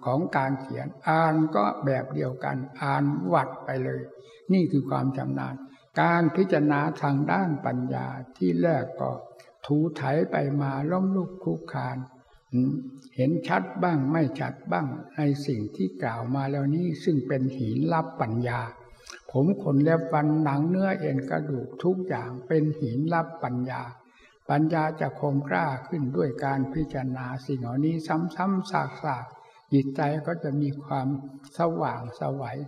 ของการเขียน อ่านก็แบบเดียวกัน อ่านวัดไปเลย นี่คือความชำนาญ การพิจารณาทางด้านปัญญาที่แรกก็ ถูไถไปมาล้มลุกคลุกคานเห็นชัดบ้างไม่ชัดบ้างในสิ่งที่กล่าวมาแล้วนี้ซึ่งเป็นหินลับปัญญา ผมขนเล็บฟันหนังเนื้อเอ็นกระดูกทุกอย่างเป็นหินลับปัญญา ปัญญาจะคงกล้าขึ้นด้วยการพิจารณาสิ่งเหล่านี้ซ้ำๆซากๆจิตใจก็จะมีความสว่างสวัย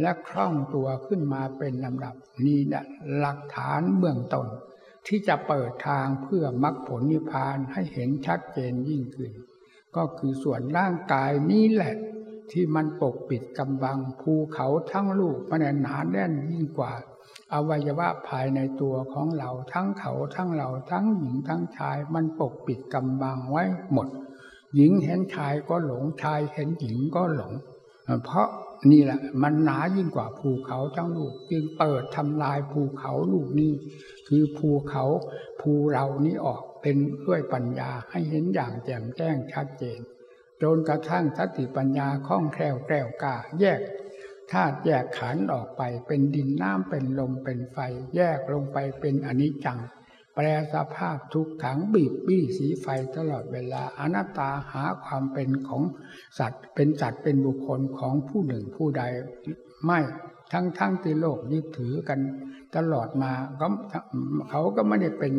และคล่องตัวขึ้นมาเป็นลำดับนี่แหละหลักฐานเบื้องต้นที่จะเปิดทางเพื่อมรรคผลนิพพานให้เห็นชัดเจนยิ่งขึ้น ก็คือส่วนร่างกายนี้แหละ ที่มันปกปิดกำบังภูเขาทั้งลูกมันหนาแน่นยิ่งกว่า อวัยวะภายในตัวของเราทั้งเขาทั้งเราทั้งหญิงทั้งชายมันปกปิดกำบังไว้หมด หญิงเห็นชายก็หลงชายเห็นหญิงก็หลง เพราะนี่แหละมันหนายิ่งกว่าภูเขาทั้งลูกจึงเปิดทำลายภูเขาลูกนี้คือภูเขาภูเรานี้ออกเป็นด้วยปัญญาให้เห็นอย่างแจ่มแจ้งชัดเจนจนกระทั่งสติปัญญาคล่องแคล่วแกล้วกล้าแยก ธาตุแยกขันออกไปเป็นดินน้ำเป็นลมเป็นไฟ แยกลงไปเป็นอนิจจัง แปลสภาพทุกขังบีบบี้สีไฟตลอดเวลาอนัตตาหาความเป็นของสัตว์ เป็นสัตว์เป็นบุคคลของผู้หนึ่งผู้ใดไม่ทั้งทั้งที่โลกยึดถือกันตลอดมาก็เขาก็ไม่ได้เป็น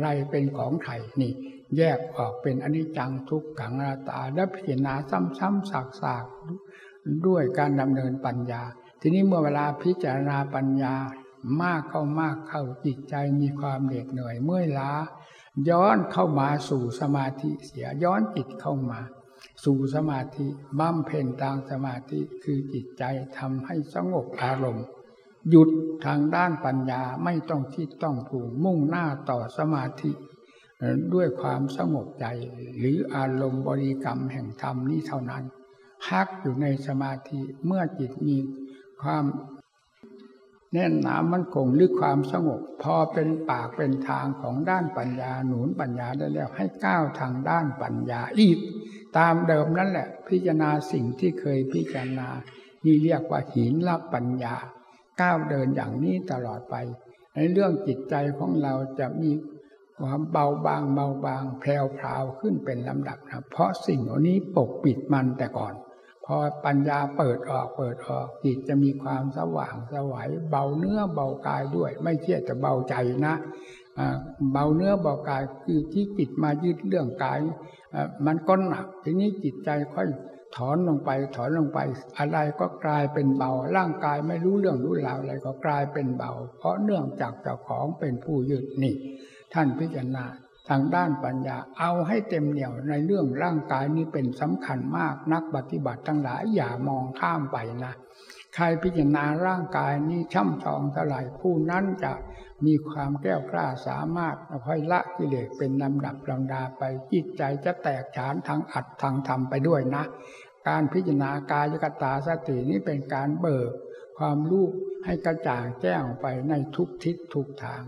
ไรเป็นของไทยนี่ แยกออกเป็นอนิจจังทุกขังราตาและพิจารณาซ้ำๆสากๆ ด้วยการดำเนินปัญญา ทีนี้เมื่อเวลาพิจารณาปัญญามากเข้ามากเข้าจิตใจมีความเหน็ดเหนื่อยเมื่อยล้า ย้อนเข้ามาสู่สมาธิเสียย้อนจิตเข้ามา สู่สมาธิบัมเพนทางสมาธิคือจิตใจทำให้สงบอารมณ์ หยุดทางด้านปัญญาไม่ต้องคิดต้องปรุงมุ่งหน้าต่อสมาธิด้วยความสงบใจหรืออารมณ์บริกรรมแห่งธรรมนี้เท่านั้น พักอยู่ในสมาธิเมื่อจิตมีความแน่นหนามันคงหรือความสงบ พอเป็นปากเป็นทางของด้านปัญญาหนุนปัญญาได้แล้ว ให้ก้าวทางด้านปัญญาอีก ตามเดิมนั่นแหละ พิจารณาสิ่งที่เคยพิจารณานี่เรียกว่าหินลับปัญญา ก้าวเดินอย่างนี้ตลอดไป ในเรื่องจิตใจของเราจะมีความเบาบางเบาบางแพรวพราวขึ้นเป็นลำดับนะเพราะสิ่งเหล่านี้ปกปิดมันแต่ก่อน พอปัญญาเปิดออกเปิดออกจิตจะมีความสว่างสวัยเบาเนื้อเบากายด้วย ไม่เที่ยจะเบาใจนะเบาเนื้อเบากายคือที่จิตมายึดเรื่องกายมันก็หนักทีนี้จิตใจค่อยถอนลงไปถอนลงไป อะไรก็กลายเป็นเบา ร่างกายไม่รู้เรื่องรู้ราวอะไรก็กลายเป็นเบา เพราะเนื่องจากเจ้าของเป็นผู้ยึดนี่ ท่านพิจารณา ทางด้านปัญญาเอาให้เต็มเหนี่ยวในเรื่องร่างกายนี้เป็นสำคัญมากนักปฏิบัติทั้งหลายอย่ามองข้ามไปนะ ใครพิจารณาร่างกายนี้ช่ำชองเท่าไหร่ผู้นั้นจะมีความแก้วกล้าสามารถค่อยละกิเลสเป็นลำดับลำดาไปจิตใจจะแตกฉานทางอัดทางธรรมไปด้วยนะ การพิจารณากายกตาสตินี้เป็นการเบิกความรู้ให้กระจ่างแจ้งไปในทุกทิศทุกทาง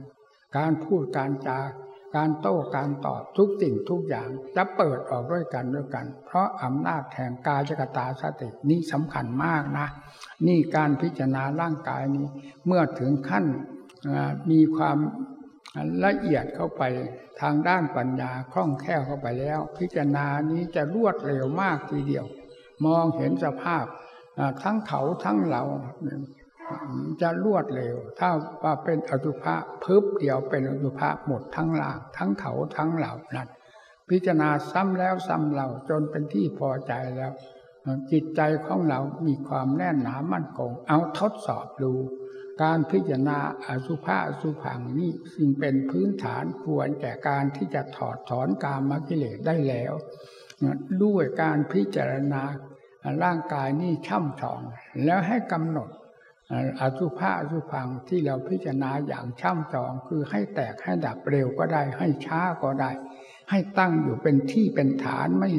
การพูดการจา การโต้การตอบทุกสิ่งทุกอย่างจะเปิดออกด้วยกันด้วยกัน เพราะอำนาจแห่งกายกตาสตินี้สำคัญมากนะ นี่การพิจารณาร่างกายนี้ เมื่อถึงขั้นมีความละเอียดเข้าไปทางด้านปัญญาคล่องแคล่วเข้าไปแล้ว พิจารณานี้จะรวดเร็วมากทีเดียว มองเห็นสภาพทั้งเขาทั้งเรา จะรวดเร็ว ถ้าว่าเป็นอสุภะพึบเดียวเป็นอสุภะหมดทั้งหลางทั้งเขาทั้งเหล่านั้นพิจารณาซ้ำแล้วซ้ำเล่าจนเป็นที่พอใจแล้ว จิตใจของเรามีความแน่นหนามั่นคงเอาทดสอบดู การพิจารณาอสุภะอสุพังนี่สิ่งเป็นพื้นฐานควรแก่การที่จะถอดถอนกามกิเลสได้แล้ว ด้วยการพิจารณาร่างกายนี่ช่ำชอง แล้วให้กำหนด อสุภะอสุพังที่เราพิจารณาอย่างช่ำชองคือให้แตกให้ดับเร็วก็ได้ ให้ช้าก็ได้ ให้ตั้งอยู่เป็นที่เป็นฐานไม่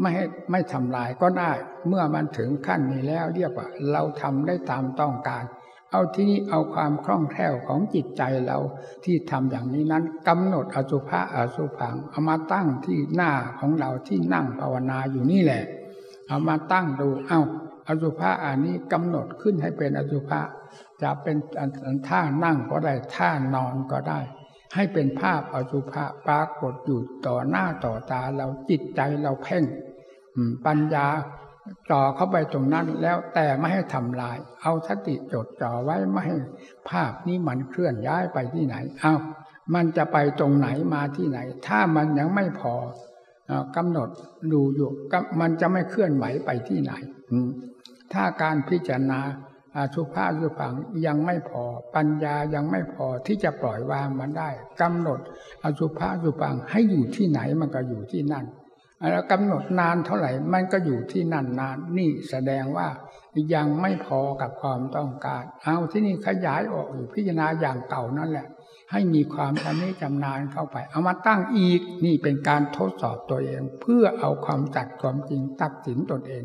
ไม่ให้ไม่ทำลายก็ได้ เมื่อมันถึงขั้นนี้แล้วเรียกว่าเราทำได้ตามต้องการ เอาที่นี้เอาความคล่องแคล่วของจิตใจเราที่ทำอย่างนี้นั้นกำหนดอสุภะอสุพังเอามาตั้งที่หน้าของเราที่นั่งภาวนาอยู่นี่แหละ เอามาตั้งดูเอ้า อสุภะอันนี้กำหนดขึ้นให้เป็นอสุภะจะเป็นท่านั่งก็ได้ท่านอนก็ได้ ให้เป็นภาพอสุภะปรากฏอยู่ต่อหน้าต่อตาเราจิตใจเราเพ่งปัญญาจ่อเข้าไปตรงนั้นแล้วแต่ไม่ให้ทำลาย เอาสติจดจ่อไว้ไม่ให้ภาพนี้มันเคลื่อนย้ายไปที่ไหน เอามันจะไปตรงไหนมาที่ไหน ถ้ามันยังไม่พอกำหนดดูอยู่มันจะไม่เคลื่อนไหวไปที่ไหน ถ้าการพิจารณาสุภาพสุพังยังไม่พอ ปัญญายังไม่พอที่จะปล่อยวางมันได้กำหนดอสุภาพสุพังให้อยู่ที่ไหนมันก็อยู่ที่นั่นแล้วกำหนดนานเท่าไหร่มันก็อยู่ที่นั่นนานนี่แสดงว่ายังไม่พอกับความต้องการ เอาที่นี่ขยายออกอยู่พิจารณาอย่างเก่านั่นแหละ ให้มีความชำนิชำนาญเข้าไป เอามาตั้งอีกนี่เป็นการทดสอบตัวเอง เพื่อเอาความจัดความจริงตัดสินตนเอง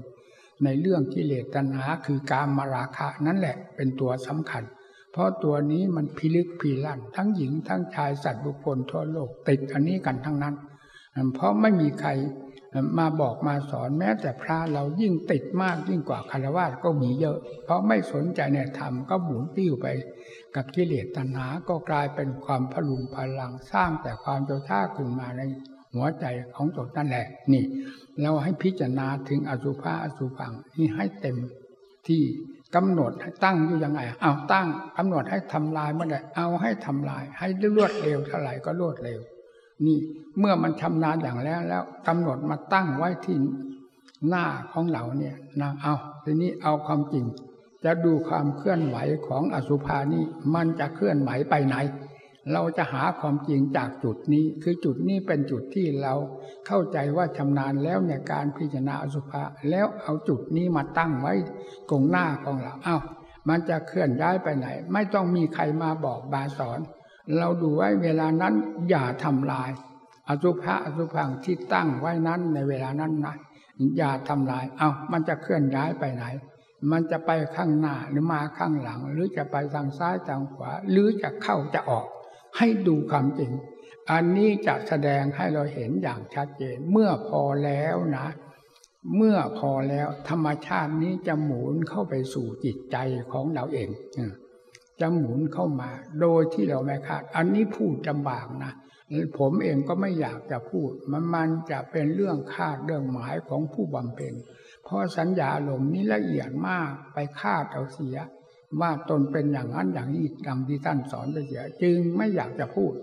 ในเรื่องกิเลสตัณหาคือการมาราคะนั่นแหละเป็นตัวสำคัญ เพราะตัวนี้มันพิลึกพิลั่น ทั้งหญิงทั้งชายสัตว์บุคคลทั่วโลกติดอันนี้กันทั้งนั้น เพราะไม่มีใครมาบอกมาสอนแม้แต่พระเรายิ่งติดมากยิ่งกว่าคารวะก็มีเยอะ เพราะไม่สนใจในธรรมก็หมุนติ้วไป กับกิเลสตัณหาก็กลายเป็นความพลุงพลังสร้างแต่ความเจ้าชาขึ้นมาใน หัวใจของตนนั่นแหละ นี่ เราให้พิจารณาถึงอสุภะอสุพังนี่ให้เต็มที่กำหนดให้ตั้งอยู่ยังไงเอาตั้งกำหนดให้ทำลายเมื่อไหร่เอาให้ทำลาย ให้รวดเร็วเท่าไหร่ก็รวดเร็ว นี่เมื่อมันชำนาญอย่างแล้วแล้วกำหนดมาตั้งไว้ที่หน้าของเราเนี่ยนะเอาทีนี้เอาความจริง จะดูความเคลื่อนไหวของอสุภานี่มันจะเคลื่อนไหวไปไหน เราจะหาความจริงจากจุดนี้ คือจุดนี้เป็นจุดที่เราเข้าใจว่าชำนาญแล้วในการพิจารณาอสุภะแล้วเอาจุดนี้มาตั้งไว้ตรงหน้าของเราเอา้า มันจะเคลื่อนย้ายไปไหน ไม่ต้องมีใครมาบอกบาสอน เราดูไว้เวลานั้นอย่าทำลาย อสุภะอสุพังที่ตั้งไว้นั้นในเวลานั้นนะอย่าทำลาย เอา้า มันจะเคลื่อนย้ายไปไหนมันจะไปข้างหน้าหรือมาข้างหลัง หรือจะไปทางซ้ายทางขวา หรือจะเข้าจะออก ให้ดูความจริง อันนี้จะแสดงให้เราเห็นอย่างชัดเจน เมื่อพอแล้วนะ เมื่อพอแล้วธรรมชาตินี้จะหมุนเข้าไปสู่จิตใจของเราเองจะหมุนเข้ามา โดยที่เราไม่คาด อันนี้พูดลำบากนะผมเองก็ไม่อยากจะพูด มันมันจะเป็นเรื่องคาดเรื่องหมายของผู้บำเพ็ญเพราะสัญญาลมนี้ละเอียดมากไปคาดเอาเสีย ว่าตนเป็นอย่างนั้นอย่างนี้ดังที่ท่านสอนไปเสีย จึงไม่อยากจะพูด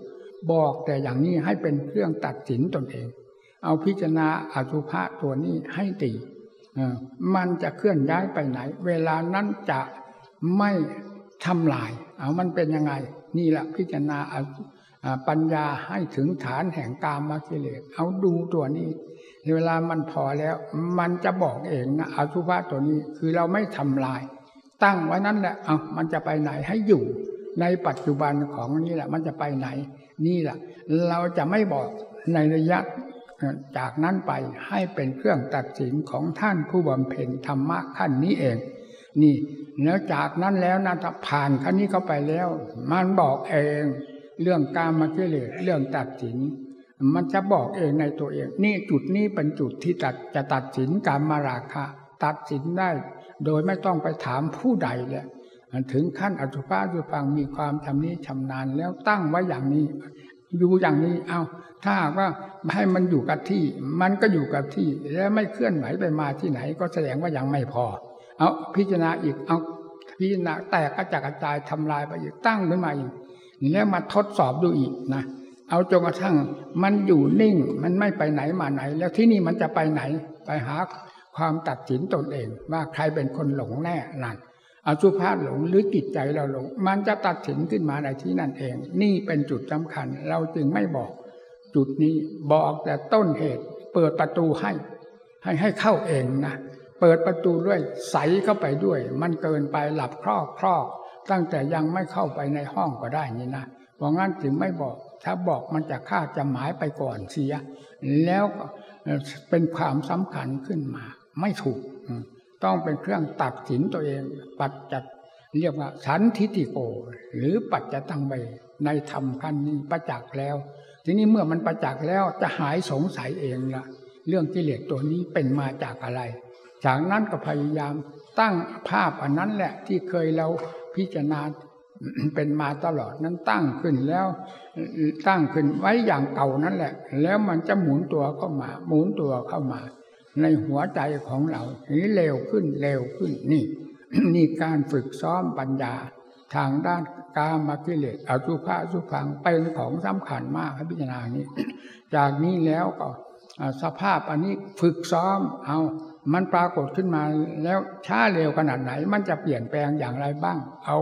บอกแต่อย่างนี้ให้เป็นเครื่องตัดสินตนเอง เอาพิจารณาอสุภะตัวนี้ให้ตีมันจะเคลื่อนย้ายไปไหน เวลานั้นจะไม่ทำลาย เอามันเป็นยังไง นี่แหละพิจารณาปัญญาให้ถึงฐานแห่งกามมากิเลสเอาดูตัวนี้เวลามันพอแล้ว มันจะบอกเองนะอสุภะตัวนี้คือเราไม่ทำลาย ตั้งไว้นั้นแหละเอามันจะไปไหนให้อยู่ ในปัจจุบันของนี้แหละ มันจะไปไหน นี่แหละ เราจะไม่บอกในระยะจากนั้นไปให้เป็นเครื่องตัดสินของท่านผู้บำเพ็ญธรรมะขั้นนี้เอง นี่แล้วจากนั้นแล้วนะถ้าผ่านขั้นนี้เข้าไปแล้ว มันบอกเอง เรื่องการมากิเลสเรื่องตัดสิน มันจะบอกเองในตัวเอง นี่จุดนี้เป็นจุดที่ตัดจะตัดสินการมาราคะ ตัดสินได้ โดยไม่ต้องไปถามผู้ใดเลยถึงขั้นอสุภะสุฟังมีความชำนิชำนาญแล้วตั้งไว้อย่างนี้ อยู่อย่างนี้เอาถ้าว่าให้มันอยู่กับที่ มันก็อยู่กับที่ แล้วไม่เคลื่อนไหวไปมาที่ไหน ก็แสดงว่ายังไม่พอ เอาพิจารณาอีกเอาพิจารณาแตกกระจกระจายทำลายไปอีกตั้งขึ้นมาอีกแล้วมาทดสอบดูอีกนะเอาจนกระทั่งมันอยู่นิ่ง มันไม่ไปไหนมาไหน แล้วที่นี่มันจะไปไหน ไปหา ความตัดสินตนเองว่าใครเป็นคนหลงแน่นั่นอสุภาพหลงหรือจิตใจเราหลง มันจะตัดสินขึ้นมาในที่นั่นเอง นี่เป็นจุดสำคัญ เราจึงไม่บอก จุดนี้บอกแต่ต้นเหตุ เปิดประตูให้ ให้ให้เข้าเองนะเปิดประตูด้วยใสเข้าไปด้วย มันเกินไปหลับครอกครอกตั้งแต่ยังไม่เข้าไปในห้องก็ได้นี่นะเพราะงั้นจึงไม่บอก ถ้าบอกมันจะฆ่าจะหมายไปก่อนเสีย แล้วเป็นความสำคัญขึ้นมา ไม่ถูก ต้องเป็นเครื่องตัดสินตัวเอง ปัจจัดเรียกว่าสันทิติโก หรือปัจจตังใบในธรรมขั้นนี้ประจักษ์แล้ว ทีนี้เมื่อมันประจักษ์แล้วจะหายสงสัยเองละเรื่องกิเลสตัวนี้เป็นมาจากอะไร จากนั้นก็พยายามตั้งภาพอันนั้นแหละที่เคยเราพิจารณาเป็นมาตลอดนั้นตั้งขึ้นแล้ว ตั้งขึ้นไว้อย่างเก่านั่นแหละ แล้วมันจะหมุนตัวเข้ามา หมุนตัวเข้ามา ในหัวใจของเรานี้เร็วขึ้นเร็วขึ้นนี่นี่การฝึกซ้อมปัญญา ทางด้านกามกิเลสอสุภะสุพังเป็นของสำคัญมากพิจารณานี้ จากนี้แล้วก็สภาพอันนี้ฝึกซ้อมเอามันปรากฏขึ้นมาแล้วช้าเร็วขนาดไหน มันจะเปลี่ยนแปลงอย่างไรบ้าง เอา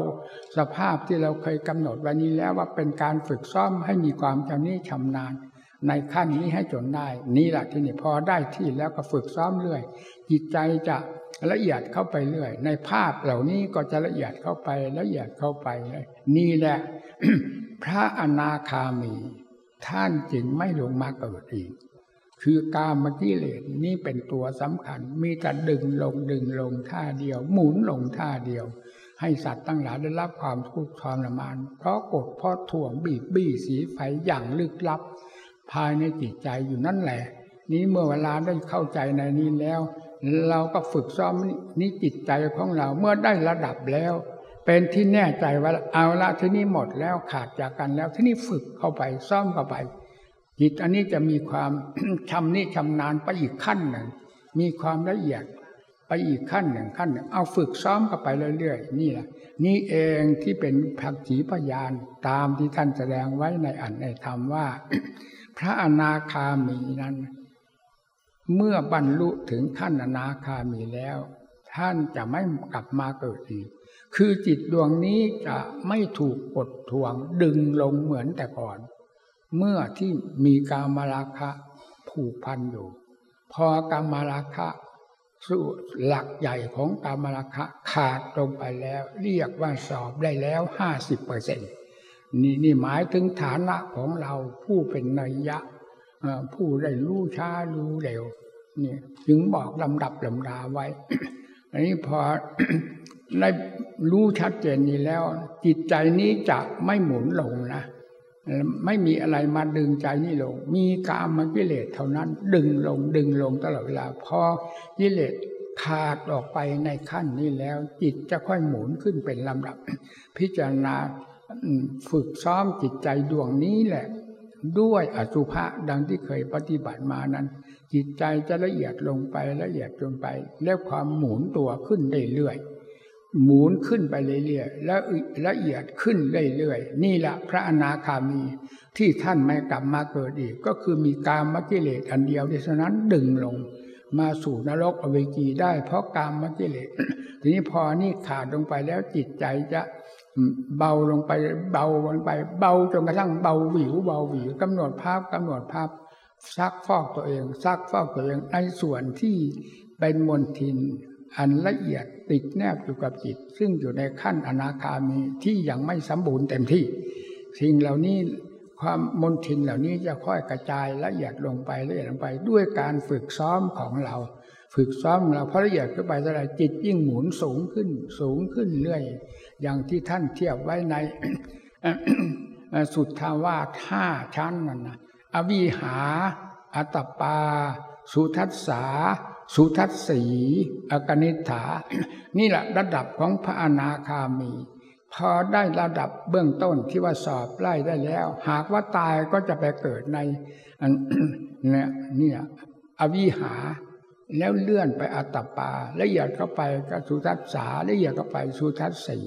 สภาพที่เราเคยกำหนดวันนี้แล้วว่าเป็นการฝึกซ้อมให้มีความชำนิชำนาญ ในขั้นนี้ให้จนได้ นี่แหละที่นี่พอได้ที่แล้วก็ฝึกซ้อมเรื่อย จิตใจจะละเอียดเข้าไปเรื่อย ในภาพเหล่านี้ก็จะละเอียดเข้าไปละเอียดเข้าไปเลยนี่แหละ พระอนาคามี ท่านจึงไม่ลงมาเกิดอีกคือกามกิเลสนี่เป็นตัวสำคัญ มีแต่ดึงลงดึงลงท่าเดียว หมุนลงท่าเดียว ให้สัตว์ตั้งหลายได้รับความทุกข์ทรมาน เพราะกดเพราะถ่วงบีบบี้สีไฟอย่างลึกลับ ภายในจิตใจอยู่นั่นแหละ นี้เมื่อเวลาได้เข้าใจในนี้แล้ว เราก็ฝึกซ้อมนี่จิตใจของเราเมื่อได้ระดับแล้ว เป็นที่แน่ใจว่าเอาละที่นี่หมดแล้วขาดจากกันแล้วที่นี่ฝึกเข้าไปซ้อมเข้าไป จิตอันนี้จะมีความชำนิชำนาญไปอีกขั้นหนึ่ง มีความละเอียดไปอีกขั้นหนึ่งขั้นหนึ่งเอาฝึกซ้อมกันไปเรื่อยๆนี่แหละนี่เองที่เป็นผักจีพยานตามที่ท่านแสดงไว้ในอันในธรรมว่า พระอนาคามีนั้น เมื่อบรรลุถึงขั้นอนาคามีแล้ว ท่านจะไม่กลับมาเกิดอีก คือจิตดวงนี้จะไม่ถูกกดทวงดึงลงเหมือนแต่ก่อน เมื่อที่มีกามราคะผูกพันอยู่ พอกามราคะสู้หลักใหญ่ของกามราคะขาดลงไปแล้ว เรียกว่าสอบได้แล้วห้าสิบเปอร์เซ็นต นี่นี่หมายถึงฐานะของเราผู้เป็นนัยยะผู้ได้รู้ช้ารู้เร็วนี่ถึงบอกลำดับลำดาไว้ อันนี้พอได้รู้ชัดเจนนี้แล้ว จิตใจนี้จะไม่หมุนลงนะไม่มีอะไรมาดึงใจนี่ลง มีกามกิเลสเท่านั้น ดึงลงดึงลงตลอดเวลา พอกิเลสขาดออกไปในขั้นนี้แล้ว จิตจะค่อยหมุนขึ้นเป็นลำดับ พิจารณา ฝึกซ้อมจิตใจดวงนี้แหละ ด้วยอสุภะดังที่เคยปฏิบัติมานั้น จิตใจจะละเอียดลงไปละเอียดลงไป แล้วความหมุนตัวขึ้นเรื่อยๆหมุนขึ้นไปเรื่อยๆแล้วละเอียดขึ้นเรื่อยๆนี่แหละพระอนาคามีที่ท่านไม่กลับมาเกิดอีก ก็คือมีกามกิเลสอันเดียวเท่านั้นดึงลงมาสู่นรกอเวจีได้เพราะกามกิเลสทีนี้พอนี่ขาดลงไปแล้วจิตใจจะ เบาลงไปเบาลงไป เบาจนกระทั่งเบาหวิวเบาหวิวกำหนดภาพกำหนดภาพซักฟอกตัวเองซักฟอกตัวเองในส่วนที่เป็นมนทิน อันละเอียดติดแนบอยู่กับจิต ซึ่งอยู่ในขั้นอนาคามีที่ยังไม่สมบูรณ์เต็มที่ สิ่งเหล่านี้ความมนทินเหล่านี้จะค่อยกระจายละเอียดลงไปละเอียดลงไป ด้วยการฝึกซ้อมของเรา ฝึกซ้อมเราพอละเอียดขึ้นไปเท่าไรจิตยิ่งหมุนสูงขึ้น สูงขึ้นเรื่อย อย่างที่ท่านเทียบไว้ในสุทธาวาสห้าชั้นนั่นนะอวิหา อัตปา สุทัสสา สุทัสสีอกนิฐา นี่แหละระดับของพระอนาคามี พอได้ระดับเบื้องต้นที่ว่าสอบไล่ได้แล้ว หากว่าตายก็จะไปเกิดในเนี่ยเนี่ยอวิหา แล้วเลื่อนไปอัตปา ละเอียดเข้าไปก็สุทัศสาละเอียดเข้าไปสุทัศสี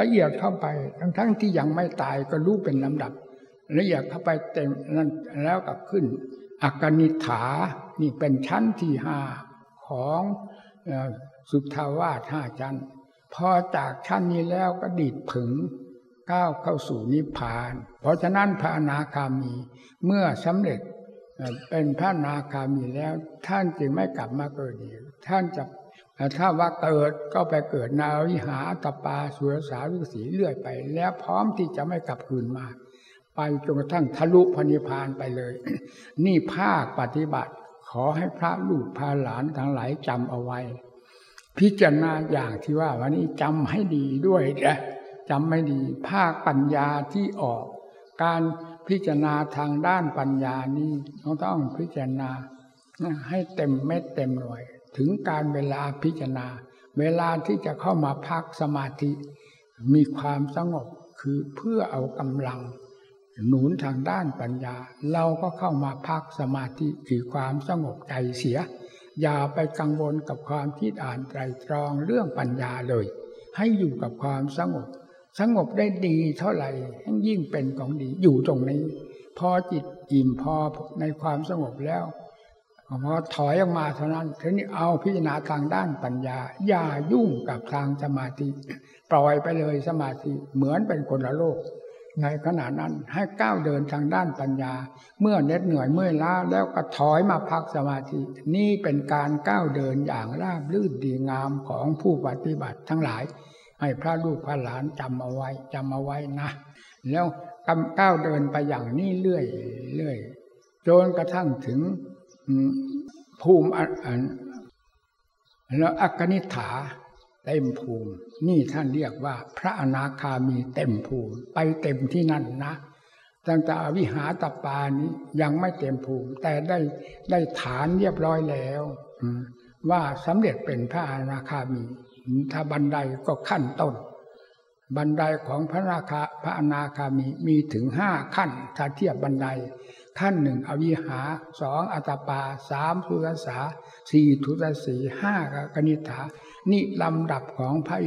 ละเอียดเข้าไปทั้งทั้งที่ยังไม่ตายก็รู้เป็นลำดับ ละเอียดเข้าไปเต็มนั้นแล้วก็ขึ้นอักนิฐานี่เป็นชั้นที่ห้าของสุทธาวาสห้าชั้น พอจากชั้นนี้แล้วก็ดีดผึงก้าวเข้าสู่นิพพาน เพราะฉะนั้นพระอนาคามีเมื่อสำเร็จ เป็นพระนาคามีแล้ว ท่านจึงไม่กลับมาเกิดอีกท่านจะถ้าว่าเกิดก็ไปเกิดนาวิหาตปาสุรสาวิสีเลื่อยไป แล้วพร้อมที่จะไม่กลับคืนมา ไปจนกระทั่งทะลุพนิพานไปเลย นี่ภาคปฏิบัติ ขอให้พระลูกพาหลานทั้งหลายจำเอาไว้ พิจารณาอย่างที่ว่าวันนี้จำให้ดีด้วยนะจำไม่ดี ภาคปัญญาที่ออก การ พิจารณาทางด้านปัญญานี้เราต้องพิจารณาให้เต็มเม็ดเต็มหน่วย ถึงการเวลาพิจารณา เวลาที่จะเข้ามาพักสมาธิ มีความสงบคือเพื่อเอากำลัง หนุนทางด้านปัญญา เราก็เข้ามาพักสมาธิคือความสงบใจเสีย อย่าไปกังวลกับความคิดอ่านไตรตรองเรื่องปัญญาเลย ให้อยู่กับความสงบ สงบได้ดีเท่าไหร่ยิ่งเป็นของดีอยู่ตรงนี้ พอจิตอิ่มพอในความสงบแล้วพอถอยออกมาเท่านั้นทีนี้เอาพิจารณาทางด้านปัญญา อย่ายุ่งกับทางสมาธิ ปล่อยไปเลยสมาธิเหมือนเป็นคนละโลก ในขณะนั้นให้ก้าวเดินทางด้านปัญญา เมื่อเน็ดเหนื่อยเมื่อยล้าแล้วก็ถอยมาพักสมาธิ นี่เป็นการก้าวเดินอย่างราบรื่นดีงามของผู้ปฏิบัติทั้งหลาย ให้พระลูกพระหลานจำเอาไว้จำเอาไว้นะ แล้วก้าวเดินไปอย่างนี้เรื่อยเรื่อยจนกระทั่งถึงภูมิแล้วอักนิฐาเต็มภูมิ นี่ท่านเรียกว่า พระอนาคามีเต็มภูมิ ไปเต็มที่นั่นนะตั้งแต่วิหารตปานี้ยังไม่เต็มภูมิ แต่ได้ได้ฐานเรียบร้อยแล้วว่าสำเร็จเป็นพระอนาคามี ถ้าบันไดก็ขั้นต้น บันไดของพระนาคาพระอนาคามีมีถึงห้าขั้น ถ้าเทียบบันได ขั้นหนึ่งอวิหาสองอัตปาสามทุตสาสี่ทุตสีห้ากนิฐานี่ลำดับของพระ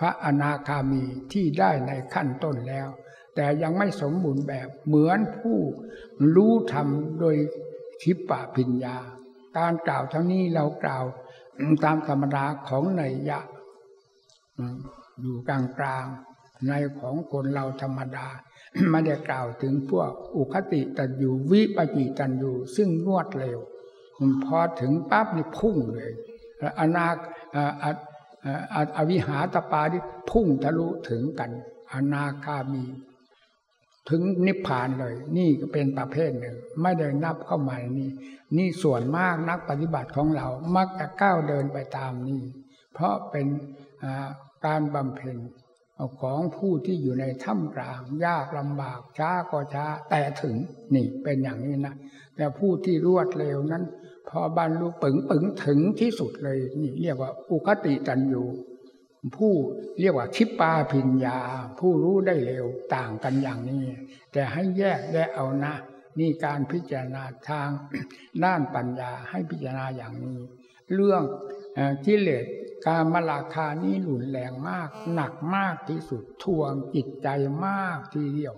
พระอนาคามีที่ได้ในขั้นต้นแล้ว แต่ยังไม่สมบูรณ์แบบเหมือนผู้รู้ธรรมโดยทิปปะพิญญา การกล่าวทั้งนี้เรากล่าว ตามธรรมดาของในยะอยู่กลางกลางในของคนเราธรรมดา ไม่ได้กล่าวถึงพวกอุคติตันอยู่วิปจิตันอยู่ซึ่งนวดเร็วพอถึงปั๊บนี่พุ่งเลยอนาคอวิหาตปาที่พุ่งทะลุถึงกัน อนาคามี ถึงนิพพานเลย นี่ก็เป็นประเภทหนึ่ง ไม่ได้นับเข้ามานี่ นี่ส่วนมากนักปฏิบัติของเรา มักจะก้าวเดินไปตามนี้ เพราะเป็นการบำเพ็ญของผู้ที่อยู่ในถ้ำกลาง ยากลำบากช้าก็ช้า แต่ถึงนี่เป็นอย่างนี้นะ แต่ผู้ที่รวดเร็วนั้น พอบรรลุปึงปึงถึงที่สุดเลย นี่เรียกว่าอุคติจันยู ผู้เรียกว่าคิปปาพิญญา ผู้รู้ได้เร็วต่างกันอย่างนี้ แต่ให้แยกแยกเอานะ นี่การพิจารณาทางด้านปัญญาให้พิจารณาอย่างนี้ เรื่องกิเลสการมราคานี้หลุนแรงมาก หนักมากที่สุดทวงจิตใจมากทีเดียว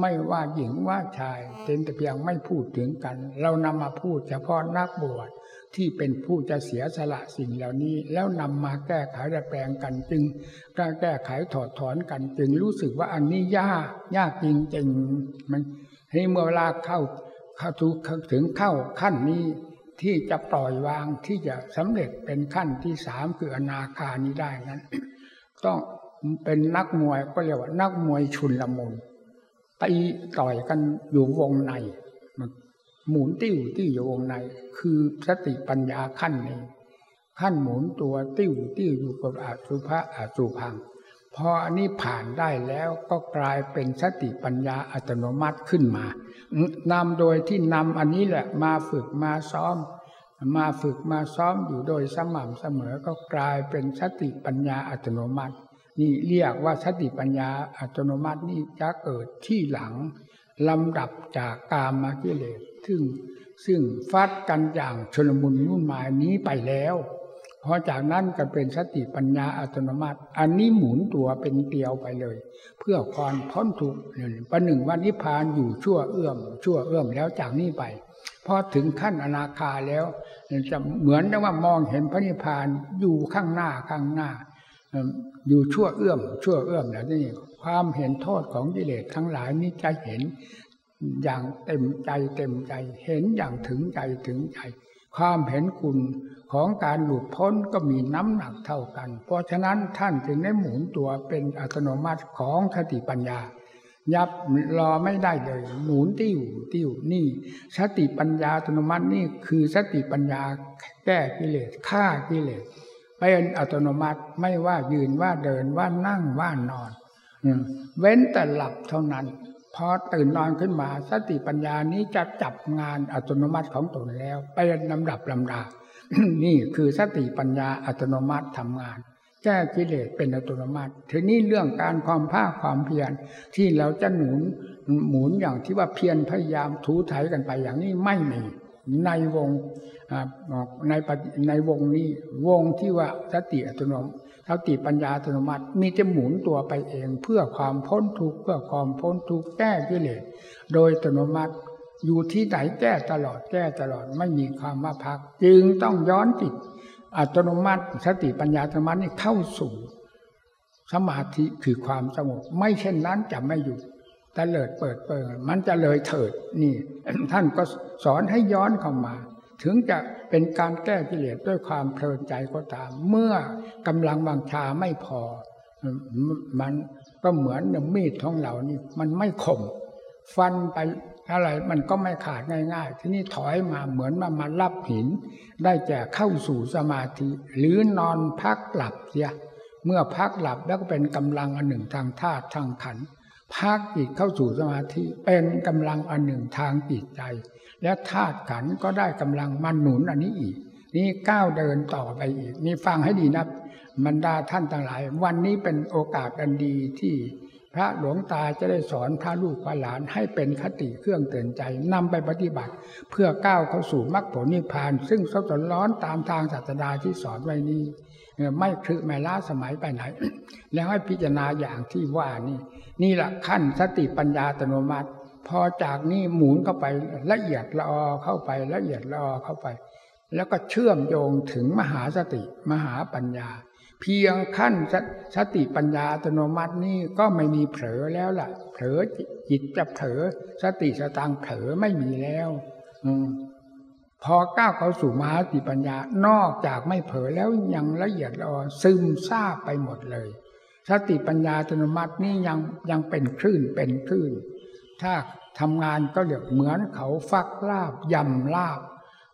ไม่ว่าหญิงว่าชายเป็นแต่เพียงไม่พูดถึงกัน เรานำมาพูดเฉพาะนักบวช ที่เป็นผู้จะเสียสละสิ่งเหล่านี้ แล้วนำมาแก้ไขดัดแปลงกันจึงการแก้ไขถอดถอนกันจึงรู้สึกว่าอันนี้ยากยากจริงๆมันให้เมื่อเวลาเข้าเข้าถึงเข้าขั้นนี้ที่จะปล่อยวางที่จะสำเร็จเป็นขั้นที่สามคืออนาคานี้ได้นั้น ต้องเป็นนักมวยก็เรียกว่านักมวยชุนละมุนตีต่อยกันอยู่วงใน หมุนติ้วติ้วอยู่วงใน คือสติปัญญาขั้นหนี้ขั้นหมุนตัวติ้วติ้วอยู่กับอาสุภะอาสุพังพออันนี้ผ่านได้แล้วก็กลายเป็นสติปัญญาอัตโนมัติขึ้นมานำโดยที่นำอันนี้แหละมาฝึกมาซ้อม มาฝึกมาซ้อมอยู่โดยสม่ำเสมอก็กลายเป็นสติปัญญาอัตโนมัติ นี่เรียกว่าสติปัญญาอัตโนมัตินี่จะเกิดที่หลังลำดับจากกามากิเลส ซึ่งซึ่งฟัดกันอย่างชนมุนนุ่นหมายนี้ไปแล้ว เพอจากนั้นก็เป็นสติปัญญาอัตโนมัติ อันนี้หมุนตัวเป็นเกลียวไปเลย เพื่อความพ้นทุกข์ประหนึ่งวันนิพพานอยู่ชั่วเอื้อม ชั่วเอื้อมแล้วจากนี้ไปพอถึงขั้นอนาคาแล้ว จะเหมือนว่ามองเห็นพระนิพพานอยู่ข้างหน้าข้างหน้า อยู่ชั่วเอื้อม ชั่วเอื้อมแล้วนี่ความเห็นโทษของกิเลสทั้งหลายนี้จะเห็น อย่างเต็มใจเต็มใจ เห็นอย่างถึงใจถึงใจ ความเห็นคุณของการหลุดพ้นก็มีน้ำหนักเท่ากัน เพราะฉะนั้นท่านจึงได้หมุนตัวเป็นอัตโนมัติของสติปัญญา ยับรอไม่ได้เลย หมุนติ้วติ้วนี่สติปัญญาอัตโนมัตินี่คือสติปัญญาแก้กิเลสฆ่ากิเลสเป็นอัตโนมัติไม่ว่ายืนว่าเดินว่านั่งว่านอนเว้นแต่หลับเท่านั้น พอตื่นนอนขึ้นมาสติปัญญานี้จะจับงานอัตโนมัติของตนแล้วเป็นลำดับลำดา นี่คือสติปัญญาอัตโนมัติทำงาน แก้กิเลสเป็นอัตโนมัติทีนี้เรื่องการความภาคความเพียรที่เราจะหนุนหมุนอย่างที่ว่าเพียรพยายามถูถ่ายกันไปอย่างนี้ไม่มีในวงในในวงนี้วงที่ว่าสติอัตโน สติปัญญาอัตโนมัติมีจะหมุนตัวไปเอง เพื่อความพ้นทุกข์เพื่อความพ้นทุกข์แก้กิเลสโดยอัตโนมัติอยู่ที่ไหนแก้ตลอดแก้ตลอดไม่มีความว่าพัก จึงต้องย้อนจิตอัตโนมัติสติปัญญาอัตโนมัตินี่เข้าสู่สมาธิคือความสงบไม่เช่นนั้นจะไม่อยู่แต่เลิดเปิดเปิด มันจะเลยเถิดนี่ ท่านก็สอนให้ย้อนเข้ามา ถึงจะเป็นการแก้กิเลสด้วยความเพลินใจก็ตาม เมื่อกำลังวังชาไม่พอ มันก็เหมือนมีดของเรานี่ มันไม่คมฟันไปอะไรมันก็ไม่ขาดง่ายๆ ที่นี่ถอยมาเหมือนมามารับหิน ได้แก่เข้าสู่สมาธิ หรือนอนพักหลับเสียเมื่อพักหลับแล้วก็เป็นกำลังอันหนึ่งทางธาตุทางขันพักจิตเข้าสู่สมาธิเป็นกำลังอันหนึ่งทางจิตใจ และธาตุขันก็ได้กำลังมาหนุนอันนี้อีก นี่ก้าวเดินต่อไปอีก นี่ฟังให้ดีนะบรรดาท่านต่างหลาย วันนี้เป็นโอกาสอันดีที่พระหลวงตาจะได้สอนพระลูกพระหลานให้เป็นคติเครื่องเตือนใจนำไปปฏิบัติ เพื่อก้าวเข้าสู่มรรคผลนิพพาน ซึ่งสดร้อนตามทางศาสดาที่สอนไว้นี้ไม่คลือไม่ล้าสมัยไปไหน แล้วให้พิจารณาอย่างที่ว่านี่ นี่แหละขั้นสติปัญญาอัตโนมัติ พอจากนี้หมุนเข้าไปละเอียดละออเข้าไปละเอียดละออเข้าไป แล้วก็เชื่อมโยงถึงมหาสติมหาปัญญา เพียงขั้นสติปัญญาอัตโนมัตินี่ก็ไม่มีเผลอแล้วล่ะ เผลอจิตจะเผลอสติสตังเผลอไม่มีแล้วอพอก้าวเข้าสู่มหาสติปัญญานอกจากไม่เผลอแล้วยังละเอียดอ่อนซึมซาบไปหมดเลย สติปัญญาอัตโนมัตินี่ยังยังเป็นคลื่นเป็นคลื่น ถ้าทำงานก็เรียกเหมือนเขาฟักลาบยำลาบ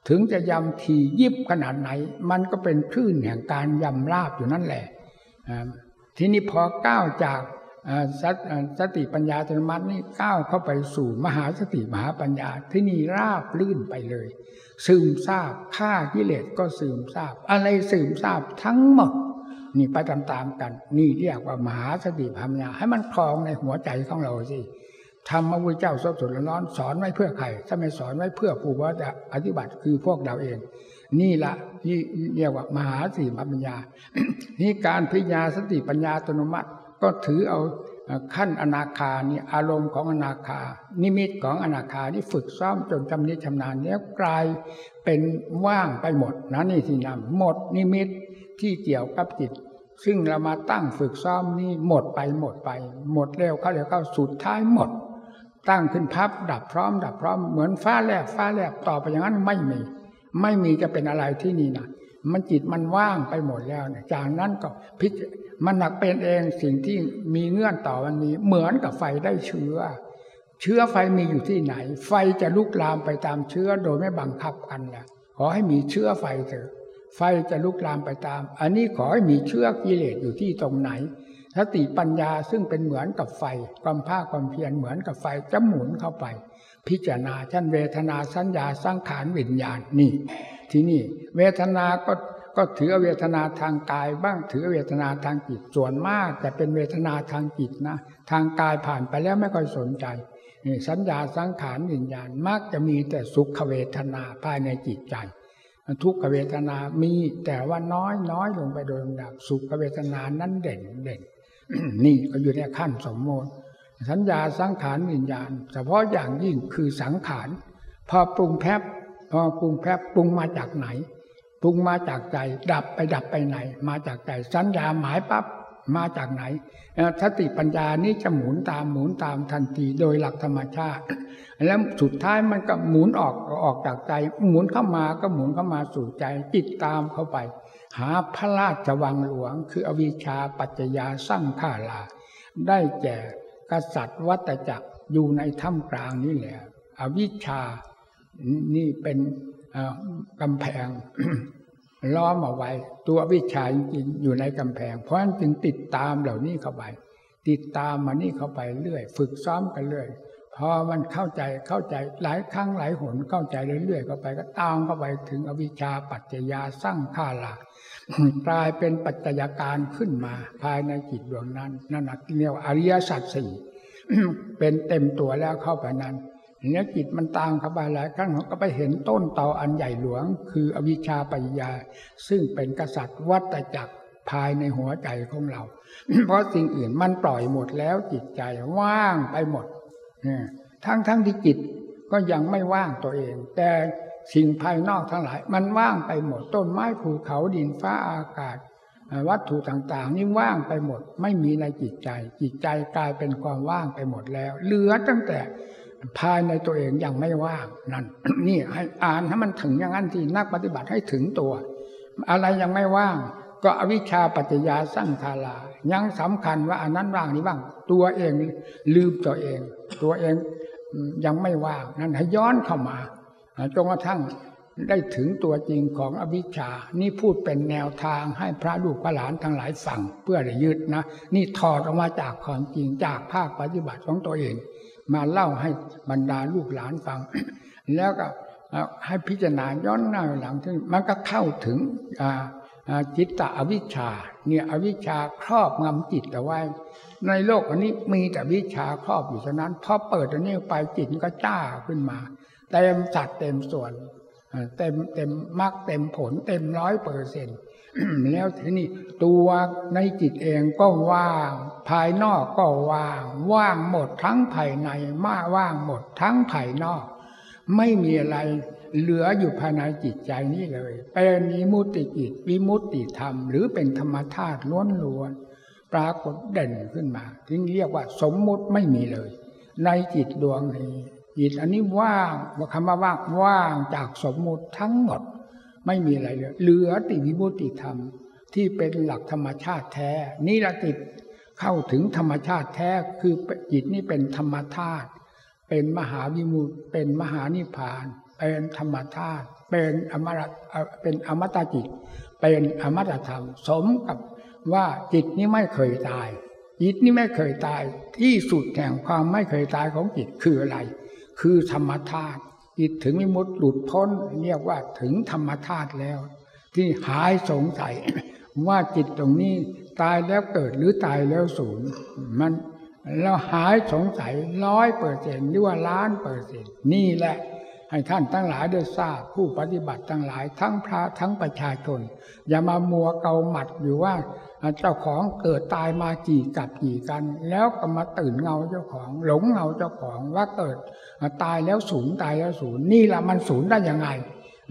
ถึงจะยำทียิบขนาดไหน มันก็เป็นคลื่นแห่งการยำราบอยู่นั่นแหละทีนี้พอก้าวจากสติปัญญาธรรมัตนี่ก้าวเข้าไปสู่มหาสติมหาปัญญาที่นี่ราบลื่นไปเลย ซึมซาบฆ่ากิเลสก็ซึมซาบ อะไรซึมซาบทั้งหมดนี่ไปตามๆกัน นี่เรียกว่ามหาสติปัญญาให้มันคลองในหัวใจของเราสิ ธรรมพระพุทธเจ้าสดสดร้อนสอนไว้เพื่อใครถ้าไม่สอนไว้เพื่อผู้ว่าจะปฏิบัติคือพวกเราเอง นี่ละนี่เรียกว่ามหาสติปัญญา นี่การพิญญาสติปัญญาอัตโนมัติ ก็ถือเอาขั้นอนาคานี่อารมณ์ของอนาคา นิมิตของอนาคาที่ฝึกซ้อมจนจำนิชำนาญแล้วกลายเป็นว่างไปหมดนะนี่สินำหมดนิมิตที่เกี่ยวกับจิตซึ่งเรามาตั้งฝึกซ้อมนี่หมดไปหมดไป หมดเร็วเข้าเร็วเข้าสุดท้ายหมด ตั้งขึ้นพับดับพร้อม ดับพร้อมเหมือนฟ้าแลบฟ้าแลบต่อไปอย่างนั้นไม่มี ไม่มีจะเป็นอะไรที่นี่นะมันจิตมันว่างไปหมดแล้วเนี่ยจากนั้นก็พิจมันหนักเป็นเองสิ่งที่มีเงื่อนต่อมันมีเหมือนกับไฟได้เชื้อ เชื้อไฟมีอยู่ที่ไหน ไฟจะลุกลามไปตามเชื้อโดยไม่บังคับกันแหละขอให้มีเชื้อไฟเถอะไฟจะลุกลามไปตาม อันนี้ขอให้มีเชื้อกิเลสอยู่ที่ตรงไหน สติปัญญาซึ่งเป็นเหมือนกับไฟ ความภาคความเพียรเหมือนกับไฟจะหมุนเข้าไป พิจารณาชั้นเวทนาสัญญาสังขารวิญญาณนี่ ที่นี่ เวทนาก็ก็ถือเวทนาทางกายบ้างถือเวทนาทางจิตส่วนมากจะเป็นเวทนาทางจิตนะทางกายผ่านไปแล้วไม่ค่อยสนใจนี่สัญญาสังขารวิญญาณมักจะมีแต่สุขเวทนาภายในจิตใจ ทุกขเวทนามีแต่ว่าน้อยน้อยลงไปโดยลำดับสุขเวทนานั้นเด่นเด่น นี่ก็อยู่ในขั้นสมมติสัญญาสังขารวิญญาณ เฉพาะอย่างยิ่งคือสังขารพอปรุงแพบพอปรุงแพบปรุงมาจากไหนปรุงมาจากใจ ดับไปดับไปไหน มาจากใจสัญญาหมายปั๊บมาจากไหนสติปัญญานี้จะหมุนตามหมุนตามทันทีโดยหลักธรรมชาติ แล้วสุดท้ายมันก็หมุนออกออกจากใจ หมุนเข้ามาก็หมุนเข้ามาสู่ใจจิตตามเข้าไป หาพระราชวังหลวง คืออวิชชาปัจจยาสร้างข้าลา ได้แก่กษัตริย์วัตจักรอยู่ในถ้ำกลางนี่แหละ อวิชชานี่เป็นกำแพงล้อมเอาไว้ ตัววิชาจริงอยู่ในกำแพง เพราะฉะนั้นจึงติดตามเหล่านี้เข้าไป ติดตามมานี่เข้าไปเรื่อย ฝึกซ้อมกันเรื่อยพอมันเข้าใจเข้าใจหลายครั้งหลายหนเข้าใจเรื่อยๆเข้าไป ก็ตามเข้าไปถึงอวิชชาปัจจยาสร้างข้าลา กลายเป็นปัจจัยการขึ้นมาภายในจิตดวงนั้นนั่นเรียกอริยสัจสี่เป็นเต็มตัวแล้วเข้าไปนั้นเนี้ยจิตมันตามเข้าไปหลายครั้งก็ไปเห็นต้นตออันใหญ่หลวง คืออวิชชาปัญญา ซึ่งเป็นกษัตริย์วัตจักรภายในหัวใจของเรา เพราะสิ่งอื่นมันปล่อยหมดแล้วจิตใจว่างไปหมดทั้งทั้งที่จิตก็ยังไม่ว่างตัวเอง แต่ สิ่งภายนอกทั้งหลาย มันว่างไปหมดต้นไม้ภูเขาดินฟ้าอากาศ วัตถุต่างๆ นี่ว่างไปหมด ไม่มีในจิตใจ จิตใจกลายเป็นความว่างไปหมดแล้ว เหลือตั้งแต่ภายในตัวเองยังไม่ว่างนั่นนี่ให้อ่านให้มันถึงอย่างนั้นที่นักปฏิบัติให้ถึงตัว อะไรยังไม่ว่าง ก็อวิชชาปัจจยาสร้างคาลายังสำคัญว่าอันนั้นว่างนี้ว่าง ตัวเองลืมตัวเอง ตัวเองยังไม่ว่างนั่นให้ย้อนเข้ามา จนกระทั่งได้ถึงตัวจริงของอวิชชา นี่พูดเป็นแนวทางให้พระลูกพระหลานทั้งหลายฟังเพื่อได้ยึดนะ นี่ถอดออกมาจากความจริงจากภาคปฏิบัติของตัวเอง มาเล่าให้บรรดาลูกหลานฟัง แล้วก็ให้พิจารณาย้อนหน้าหลังถึงมันก็เข้าถึงจิตตะอวิชชา เนี่ยอวิชชาครอบงำจิตเอาไว้ ในโลกอันนี้มีแต่วิชาครอบอยู่ฉะนั้นพอเปิดอันนี้ไปจิตก็จ้าขึ้นมา เต็มสัดเต็มส่วนเต็มเต็มมรรคเต็มผลเต็มร้อยเปอร์เซ็นต์แล้วทีนี้ตัวในจิตเองก็ว่าง ภายนอกก็ว่าง ว่างหมดทั้งภายในมาว่างหมดทั้งภายนอก ไม่มีอะไรเหลืออยู่ภายในจิตใจนี้เลยเป็นวิมุตติจิตวิมุตติธรรม หรือเป็นธรรมธาตุล้วนล้วนปรากฏเด่นขึ้นมาที่เรียกว่าสมมุติไม่มีเลย ในจิตดวงนี้ จิตอันนี้ว่างว่าคำว่าว่างว่างจากสมมุติทั้งหมด ไม่มีอะไรเลยเหลือติวิมุติธรรม ที่เป็นหลักธรรมชาติแท้นี่ละติดเข้าถึงธรรมชาติแท้คือจิตนี่เป็นธรรมธาตุเป็นมหาวิมุตเป็นมหานิพพาน เป็นธรรมธาตุเป็นอมรเป็นอมตะจิต เป็นอมตะธรรม สมกับว่าจิตนี้ไม่เคยตาย จิตนี้ไม่เคยตายที่สุดแห่งความไม่เคยตายของจิตคืออะไร คือธรรมธาตุจิตถึงมิมุตหลุดพ้นเรียกว่าถึงธรรมธาตุแล้ว ที่หายสงสัย ว่าจิตตรงนี้ตายแล้วเกิดหรือตายแล้วสูญมันเราหายสงสัยร้อยเปอร์เซ็นต์หรือว่าล้านเปอร์เซ็นต์นี่แหละ ให้ท่านทั้งหลายได้ทราบผู้ปฏิบัติทั้งหลายทั้งพระทั้งประชาชน อย่ามามัวเกาหมัดอยู่ว่า เจ้าของเกิดตายมากี่กับกี่กัน แล้วก็มาตื่นเงาเจ้าของ หลงเงาเจ้าของว่าเกิดตายแล้วสูญตายแล้วสูญนี่แหละมันสูญได้ยังไง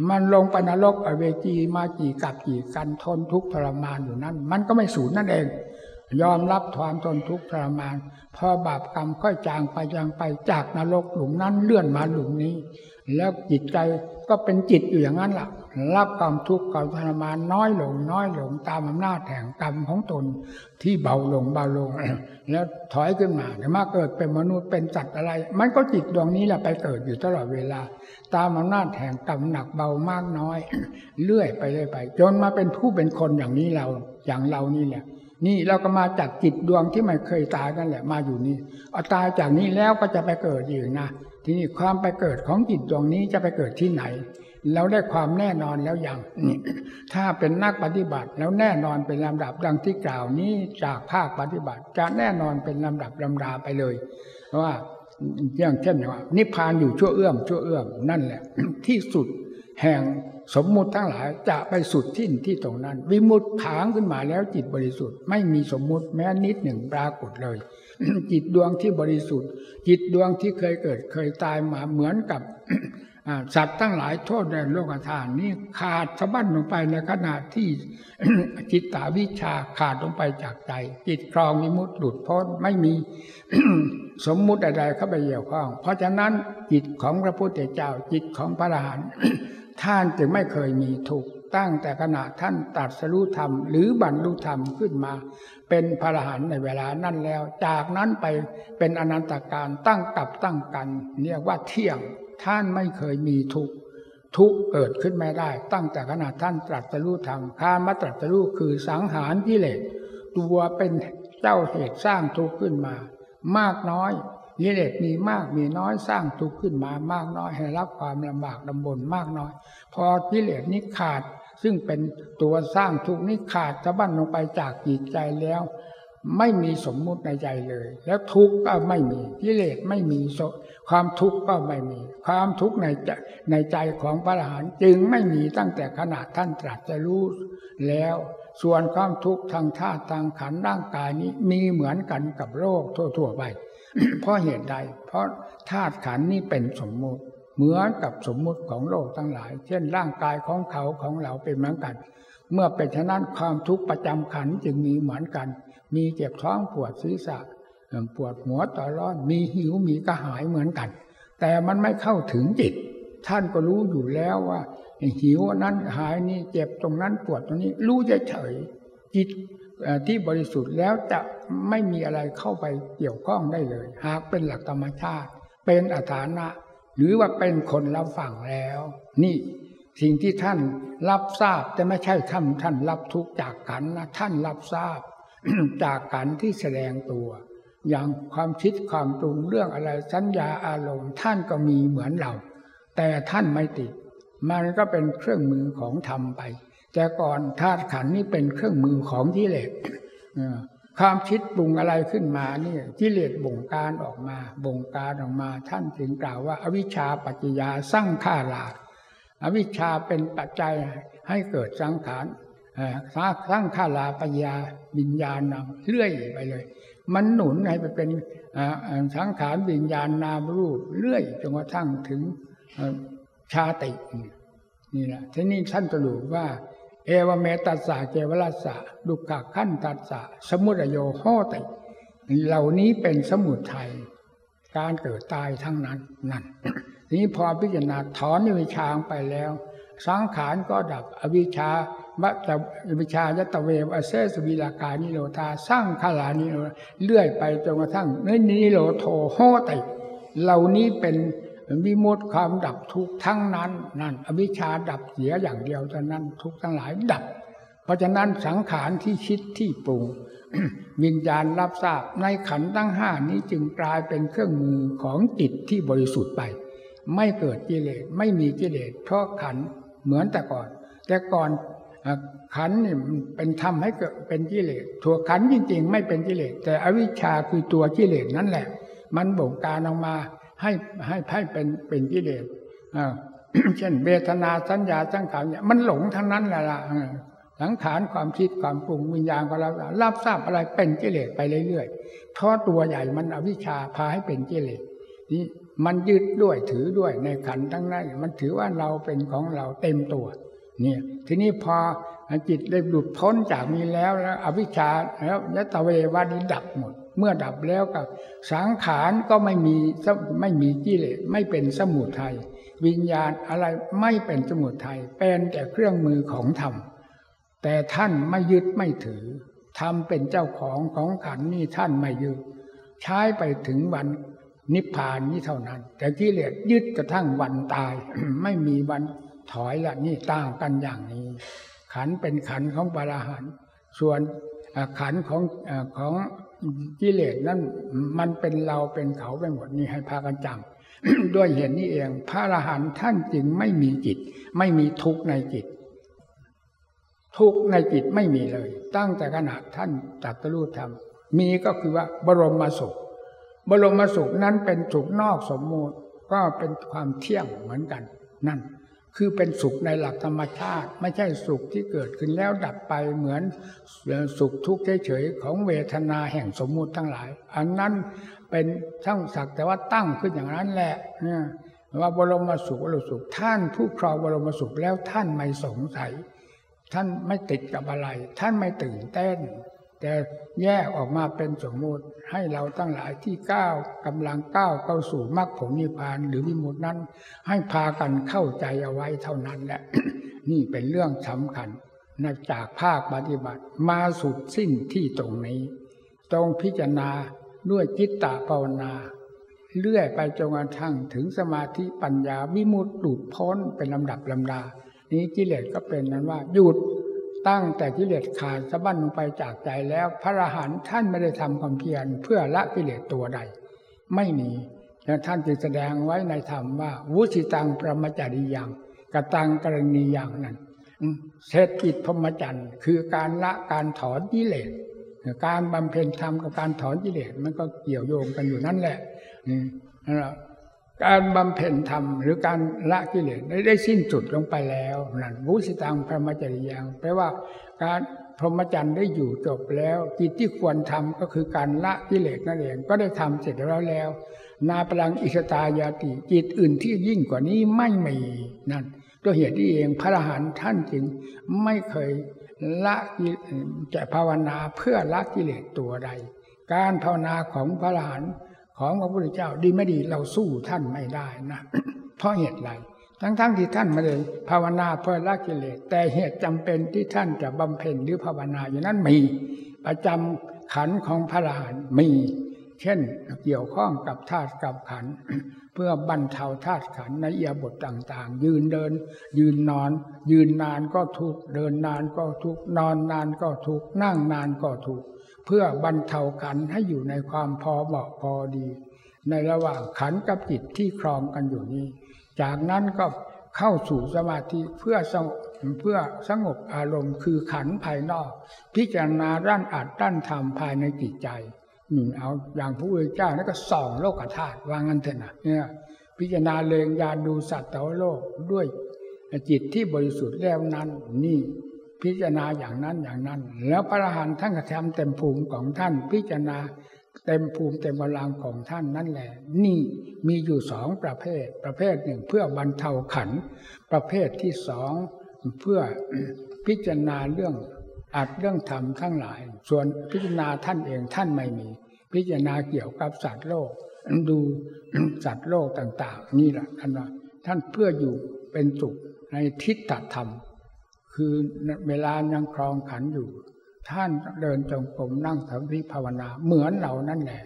มันลงไปนรกอเวจีมากี่กับกี่กันทนทุกข์ทรมานอยู่นั้น มันก็ไม่สูญนั่นเอง ยอมรับความทนทุกข์ทรมาน พอบาปกรรมค่อยจางไปจางไปจากนรกหลุมนั้นเลื่อนมาหลุมนี้ แล้วจิตใจก็เป็นจิตอยู่อย่างนั้นล่ะ รับความทุกข์ความทรมานน้อยลงน้อยลงตามอำนาจแห่งกรรมของตนที่เบาลงเบาลง แล้วถอยขึ้นมาแต่มาเกิดเป็นมนุษย์เป็นสัตว์อะไร มันก็จิตดวงนี้แหละไปเกิดอยู่ตลอดเวลา ตามอำนาจแห่งกรรมหนักเบามากน้อย เลื่อยไปเรื่อยไป จนมาเป็นผู้เป็นคนอย่างนี้เราอย่างเรานี่แหละนี่เราก็มาจากจิตดวงที่ไม่เคยตายกันแหละมาอยู่นี่เอาตายจากนี้แล้วก็จะไปเกิดอีกนะทีนี้ความไปเกิดของจิตดวงนี้จะไปเกิดที่ไหน เราได้ความแน่นอนแล้วยังนี่ถ้าเป็นนักปฏิบัติแล้วแน่นอนเป็นลำดับดังที่กล่าวนี้จากภาคปฏิบัติ จะแน่นอนเป็นลำดับลำดาไปเลยเพราะว่าอย่างเช่นว่านิพพานอยู่ชั่วเอื้อมชั่วเอื้อมนั่นแหละ ที่สุดแห่งสมมุติทั้งหลายจะไปสุดที่ที่ตรงนั้น วิมุตผางขึ้นมาแล้วจิตบริสุทธิ์ไม่มีสมมุติแม้นิดหนึ่งปรากฏเลย จิตดวงที่บริสุทธิ์ จิตดวงที่เคยเกิดเคยตายมาเหมือนกับ สัตว์ตั้งหลายโทษในโลกธาตุนี้ขาดสะบั้นลงไปในขณะที่จิตตาวิชาขาดลงไปจากใจจิตครองมิมุตหลุดพ้นไม่มีสมมุติใดๆเข้าไปเกี่ยวข้อง เพราะฉะนั้นจิตของพระพุทธเจ้าจิตของพระอรหันต์ท่านจึงไม่เคยมีทุกตั้งแต่ขณะท่านตัดสรุธรรม หรือบรรลุธรรมขึ้นมา เป็นพระอรหันต์ในเวลานั้นแล้ว จากนั้นไปเป็นอนันตการตั้งกับตั้งกันเรียกว่าเที่ยง ท่านไม่เคยมีทุกข์ทุกเกิดขึ้นไม่ได้ ตั้งแต่ขณะท่านตรัสรู้ธรรมกามาตรัสรู้คือสังหารกิเลสตัวเป็นเจ้าเหตุสร้างทุกข์ขึ้นมา มากน้อยกิเลสมีมากมีน้อยสร้างทุกข์ขึ้นมามากน้อยให้รับความลำบากลำบนมากน้อย พอกิเลสนี้ขาด ซึ่งเป็นตัวสร้างทุกข์นี้ขาดจะบั้นลงไปจากจิตใจแล้ว ไม่มีสมมุติในใจเลย แล้วทุกข์ก็ไม่มีกิเลสไม่มี ความทุกข์ก็ไม่มี ความทุกข์ในใจในใจของพระอรหันต์จึงไม่มีตั้งแต่ขนาดท่านตรัสรู้แล้วส่วนความทุกข์ทางธาตุทางขันร่างกายนี้มีเหมือนกันกับโรคทั่วๆไปเพราะเหตุใด เพราะธาตุขันนี้เป็นสมมุติ เหมือนกับสมมุติของโลกทั้งหลาย เช่นร่างกายของเขาของเราเป็นเหมือนกัน เมื่อเป็นฉะนั้นความทุกข์ประจำขันจึงมีเหมือนกัน มีเจ็บท้องปวดศีรษะ ปวดหัวต่อร้อนมีหิวมีกระหายเหมือนกัน แต่มันไม่เข้าถึงจิต ท่านก็รู้อยู่แล้วว่า หิวนั้นหายนี่เจ็บตรงนั้นปวดตรงนี้ รู้เฉยจิตที่บริสุทธิ์แล้วจะไม่มีอะไรเข้าไปเกี่ยวข้องได้เลย หากเป็นหลักธรรมชาติ เป็นอัฐานะ หรือว่าเป็นคนรับฟังแล้ว นี่สิ่งที่ท่านรับทราบแต่ไม่ใช่ท่านท่านรับทุกจากกันนะท่านรับทราบ จากกันที่แสดงตัว อย่างความคิดความปรุงเรื่องอะไรสัญญาอารมณ์ ท่านก็มีเหมือนเรา แต่ท่านไม่ติด มันก็เป็นเครื่องมือของธรรมไป แต่ก่อนธาตุขันนี้เป็นเครื่องมือของกิเลสความคิดปรุงอะไรขึ้นมานี่กิเลสบ่งการออกมาบ่งการออกมา ท่านถึงกล่าวว่า อวิชชาปัจจยาสร้างข้าราอวิชชาเป็นปัจจัยให้เกิดสังขารสร้างข้าราปัญญาวิญญาณนำเลื่อยไปเลย มันหนุนให้ไปเป็นสังขารวิญญาณนามรูปเรื่อยจนกระทั่งถึงชาตินี่แหละทีนี้ท่านสรุปว่า เอวเมตัสสะเจวรัสสะดุกขขั้นตัสสะสมุทโยโหติเหล่านี้เป็นสมุทัยการเกิดตายทั้งนั้นนั่นทีนี้พอพิจารณาถอนวิชาไปแล้ว สังขารก็ดับอวิชชา มัตวิชายตะเวอเซสวิลากานิโรธาสร้างขาลานิโรเลื่อยไปจนกระทั่งเนนิโรโทโหติเหล่านี้เป็นวิมุตความดับทุกทั้งนั้นนั่นอวิชชาดับเสียอย่างเดียวเท่านั้นทุกทั้งหลายดับ เพราะฉะนั้นสังขารที่คิดที่ปรุงวิญญาณรับทราบในขันตั้งห้านี้จึงกลายเป็นเครื่องมือของจิตที่บริสุทธิ์ไป ไม่เกิดกิเลสไม่มีกิเลสเพราะขันเหมือนแต่ก่อน แต่ก่อน ขันนี่เป็นธรรมให้เกิดเป็นกิเลสถั่วขันจริง ๆ ไม่เป็นกิเลสแต่อวิชชาคือตัวกิเลสนั่นแหละ มันบงการออกมาให้ให้ให้เป็นเป็นกิเลสเช่นเวทนาสัญญาสังขารเนี่ยมันหลงทั้งนั้นแหละสังขารความคิดความปรุงวิญญาณก็รับรับทราบอะไรเป็นกิเลสไปเรื่อยๆเพราะตัวใหญ่มันอวิชชาพาให้เป็นกิเลสนี่มันยึดด้วยถือด้วยในขันทั้งนั้นมันถือว่าเราเป็นของเราเต็มตัว เนี่ยทีนี้พอจิตได้หลุดพ้นจากนี้แล้วแล้ว อวิชชาแล้วยตเววานี้ดับหมด เมื่อดับแล้วกับสังขารก็ไม่มีไม่มีกิเลสไม่เป็นสมุทัยวิญญาณอะไรไม่เป็นสมุทัยเป็นแต่เครื่องมือของธรรม แต่ท่านไม่ยึดไม่ถือทำเป็นเจ้าของของขันนี่ท่านไม่ยึดใช้ไปถึงวันนิพพานนี้เท่านั้น แต่กิเลสยึดกระทั่งวันตายไม่มีวัน ถอยละนี่ต่างกันอย่างนี้ ขันเป็นขันของปราหันส่วนขันของของกิเลสนั้นมันเป็นเราเป็นเขาไปหมดนี่ให้พากันจำด้วยเหตุนี้เอง พระอรหันต์ท่านจึงไม่มีจิต ไม่มีทุกข์ในจิต ทุกข์ในจิตไม่มีเลย ตั้งแต่ขณะท่านตัดรู้ธรรมมีก็คือว่าบรมมาสุข บรมมาสุขนั้นเป็นสุขนอกสมมูติก็เป็นความเที่ยงเหมือนกัน นั่น คือเป็นสุขในหลักธรรมชาติ ไม่ใช่สุขที่เกิดขึ้นแล้วดับไปเหมือนสุขทุกข์เฉยๆของเวทนาแห่งสมมุติทั้งหลาย อันนั้นเป็นทั้งสักแต่ว่าตั้งขึ้นอย่างนั้นแหละเนี่ยว่าบรมสุขบรมสุขท่านผู้ครองบรมสุขแล้วท่านไม่สงสัย ท่านไม่ติดกับอะไร ท่านไม่ตื่นเต้น แต่แยกออกมาเป็นสมมติให้เราตั้งหลายที่ก้าวกำลังก้าวเข้าสู่มรรคผลนิพพานหรือวิมุตินั้น ให้พากันเข้าใจเอาไว้เท่านั้นแหละ นี่เป็นเรื่องสำคัญนจากภาคปฏิบัติมาสุดสิ้นที่ตรงนี้ ตรงพิจารณาด้วยจิตตภาวนา เลื่อยไปจนกระทั่งถึงสมาธิปัญญาวิมุตติหลุดพ้นเป็นลำดับลำดา นี้กิเลสก็เป็นนั้นว่าหยุด ตั้งแต่กิเลสขาดสะบั้นลงไปจากใจแล้ว พระอรหันต์ท่านไม่ได้ทำความเพียรเพื่อละกิเลสตัวใด ไม่มีแล้วท่านจึงแสดงไว้ในธรรมว่า วุชิตังประมจาริยังกตังกรณีย่างนั้นเศรษฐกิจพรหมจรรย์คือการละการถอนกิเลสการบำเพ็ญธรรมกับการถอนกิเลสมันก็เกี่ยวโยงกันอยู่นั่นแหละนั่นแหละ การบำเพ็ญธรรมหรือการละกิเลสได้สิ้นสุดลงไปแล้วนั่นวุสิตังพรหมจริยังแปลว่าการพรหมจรรย์ได้อยู่จบแล้วกิจที่ควรทำก็คือการละกิเลสนั่นเองก็ได้ทำเสร็จแล้วแล้ว นาพลังอิสตายาติจิตอื่นที่ยิ่งกว่านี้ไม่มีนั่นด้วเหตุที่เองพระอรหันต์ท่านจึงไม่เคยละจะภาวนาเพื่อละกิเลสตัวใด การภาวนาของพระอรหันต์ ของพระพุทธเจ้าดีไม่ดีเราสู้ท่านไม่ได้นะเพราะเหตุไรทั้งๆทที่ท่านไม่ได้ภาวนาเพื่อละกิเลสแต่เหตุจำเป็นที่ท่านจะบำเพ็ญหรือภาวนาอย่างนั้นมีประจำขันของพระอรหันต์มี เช่นเกี่ยวข้องกับธาตุกับขัน เพื่อบรรเทาธาตุขันในเอียบทต่างๆ ยืนเดิน ยืนนอน ยืนนานก็ทุกเดินนานก็ทุกนอนนานก็ทุกนั่งนานก็ทุก เพื่อบรรเทาขันให้อยู่ในความพอเหมาะพอดี ในระหว่างขันกับจิตที่ครองกันอยู่นี้ จากนั้นก็เข้าสู่สมาธิเพื่อสงบเพื่อสงบอารมณ์คือขันภายนอก พิจารณาด้านอัดด้านธรรมภายในจิตใจนี่เอาอย่างพระพุทธเจ้านั่นก็ส่องโลกธาตุวางงันเถอะนะเนี่ยพิจารณาเลงยานดูสัตว์ต่โลกด้วยจิตที่บริสุทธิ์แล้วนั้นนี่ พิจารณาอย่างนั้นอย่างนั้น แล้วพระอรหันต์ท่านกระทำเต็มภูมิของท่าน พิจารณาเต็มภูมิเต็มพลังของท่านนั่นแหละ นี่มีอยู่สองประเภท ประเภทหนึ่งเพื่อบรรเทาขัน ประเภทที่สองเพื่อพิจารณาเรื่องอัดเรื่องธรรมทั้งหลาย ส่วนพิจารณาท่านเองท่านไม่มี พิจารณาเกี่ยวกับสัตว์โลก ดูสัตว์โลกต่าง ๆ นี่แหละท่านว่าท่านเพื่ออยู่เป็นสุขในทิฏฐธรรม คือเวลายังครองขันอยู่ ท่านเดินจงกรมนั่งสมาธิภาวนา เหมือนเรานั่นแหละ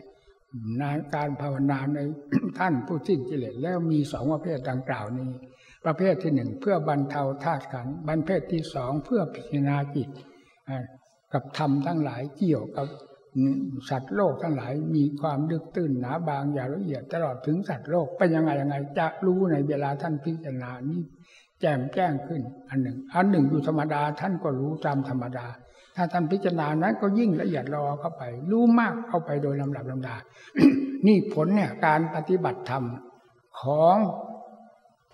นการภาวนาในท่านผู้สิ้นกิเลสแล้วมีสองประเภทดังกล่าวนี้ ประเภทที่หนึ่งเพื่อบรรเทาธาตุขันบรรเภทที่สองเพื่อพิจารณาจิตกับธรรมทั้งหลายเกี่ยวกับสัตว์โลกทั้งหลายมีความลึกตื้นหนาบางอย่างละเอียดตลอดถึงสัตว์โลกเป็นยังไงยังไงจะรู้ในเวลาท่านพิจารณานี้ จ่มแจ้งขึ้น อันหนึ่ง อันหนึ่งอยู่ธรรมดาท่านก็รู้ตามธรรมดา ถ้าท่านพิจารณานั้นก็ยิ่งละเอียดรอเข้าไป รู้มากเข้าไปโดยลำดับลำดา นี่ผลเนี่ยการปฏิบัติธรรมของ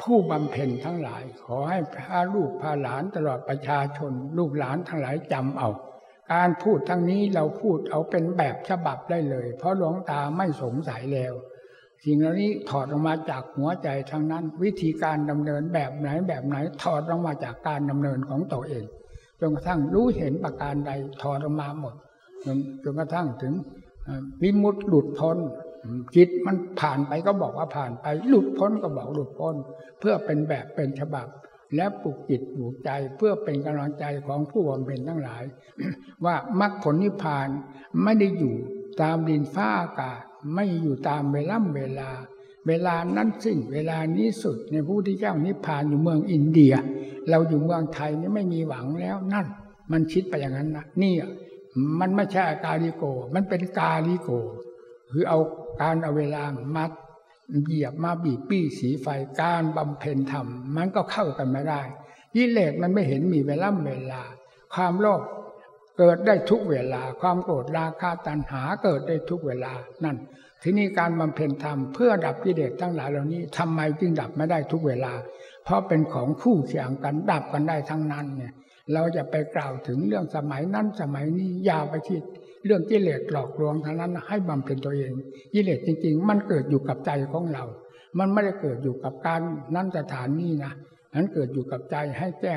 ผู้บำเพ็ญทั้งหลาย ขอให้พาลูกพาหลานตลอดประชาชน ลูกหลานทั้งหลายจำเอา การพูดทั้งนี้เราพูดเอาเป็นแบบฉบับได้เลย เพราะหลวงตาไม่สงสัยแล้ว สิ่งเหล่านี้ถอดออกมาจากหัวใจทั้งนั้น วิธีการดำเนินแบบไหนแบบไหน ถอดออกมาจากการดำเนินของตัวเองจนกระทั่งรู้เห็นประการใดถอดออกมาหมดจนกระทั่งถึงวิมุตติหลุดพ้นจิตมันผ่านไปก็บอกว่าผ่านไป หลุดพ้นก็บอกหลุดพ้น เพื่อเป็นแบบเป็นฉบับ และปลุกจิตปลุกใจเพื่อเป็นกำลังใจของผู้บำเพ็ญทั้งหลาย ว่ามรรคผลนิพพานไม่ได้อยู่ตามดินฟ้าอากาศ ไม่อยู่ตามเวลาเวลา เวลานั้นสิ้นเวลานี้สุดในผู้ที่เจ้านิพพานอยู่เมืองอินเดีย เราอยู่เมืองไทยนี่ไม่มีหวังแล้วนั่น มันคิดไปอย่างนั้นนะนี่มันไม่ใช่กาลิโก มันเป็นกาลิโก คือเอาการเอาเวลามาเหยียบมาบีบปี้สีไฟการบำเพ็ญธรรม มันก็เข้ากันไม่ได้ยิเลกมันไม่เห็นมีเวลาเวลา ความโลภ เกิดได้ทุกเวลา ความโกรธราคะตัณหาเกิดได้ทุกเวลานั่น ทีนี้การบำเพ็ญธรรมเพื่อดับกิเลสทั้งหลายเหล่านี้ทำไมจึงดับไม่ได้ทุกเวลา เพราะเป็นของคู่เคียงกันดับกันได้ทั้งนั้นเนี่ยเราจะไปกล่าวถึงเรื่องสมัยนั้นสมัยนี้ยาวไปคิดเรื่องกิเลสหลอกลวงทั้งนั้น ให้บำเพ็ญตัวเองกิเลสจริง ๆ มันเกิดอยู่กับใจของเรา มันไม่ได้เกิดอยู่กับการนั่นสถานนี้นะนั้นเกิดอยู่กับใจให้แก้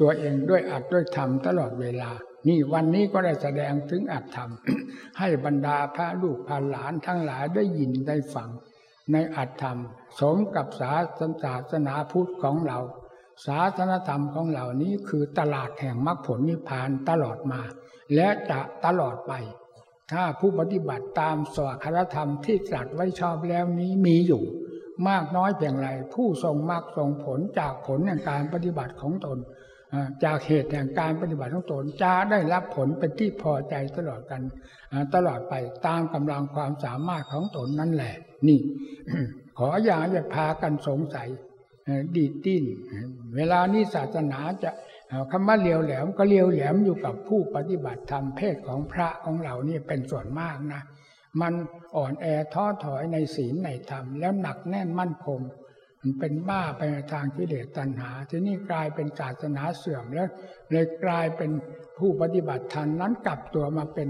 ตัวเองด้วยอัดด้วยธรรมตลอดเวลา นี่วันนี้ก็ได้แสดงถึงอัดธรรม ให้บรรดาพระลูกพาหลานทั้งหลายได้ยินได้ฟัง ในอัดธรรม สมกับศาสนาพุทธของเรา ศาสนธรรมของเหล่านี้คือตลาดแห่งมรรคผลนิพพานตลอดมา และจะตลอดไป ถ้าผู้ปฏิบัติตามสวครธรรมที่ตรัสไว้ชอบแล้วนี้มีอยู่ มากน้อยเพียงไร ผู้ทรงมากทรงผลจากผลแห่งการปฏิบัติของตน จากเหตุแห่งการปฏิบัติของตนจะได้รับผลเป็นที่พอใจตลอดกัน ตลอดไปตามกำลังความสามารถของตนนั่นแหละ นี่ ขออย่าอย่าพากันสงสัยดีดดิ้นเวลานี้ศาสนาจะคำว่าเลียวแหลมก็เลียวแหลมอยู่กับผู้ปฏิบัติธรรมเพศของพระของเรานี่เป็นส่วนมากนะ มันอ่อนแอท้อถอยในศีลในธรรม แล้วหนักแน่นมั่นคงมันเป็นบ้าไปในทางกิเลสตัณหา ทีนี้กลายเป็นศาสนาเสื่อมแล้วเลยกลายเป็นผู้ปฏิบัติธรรมนั้นกลับตัวมาเป็น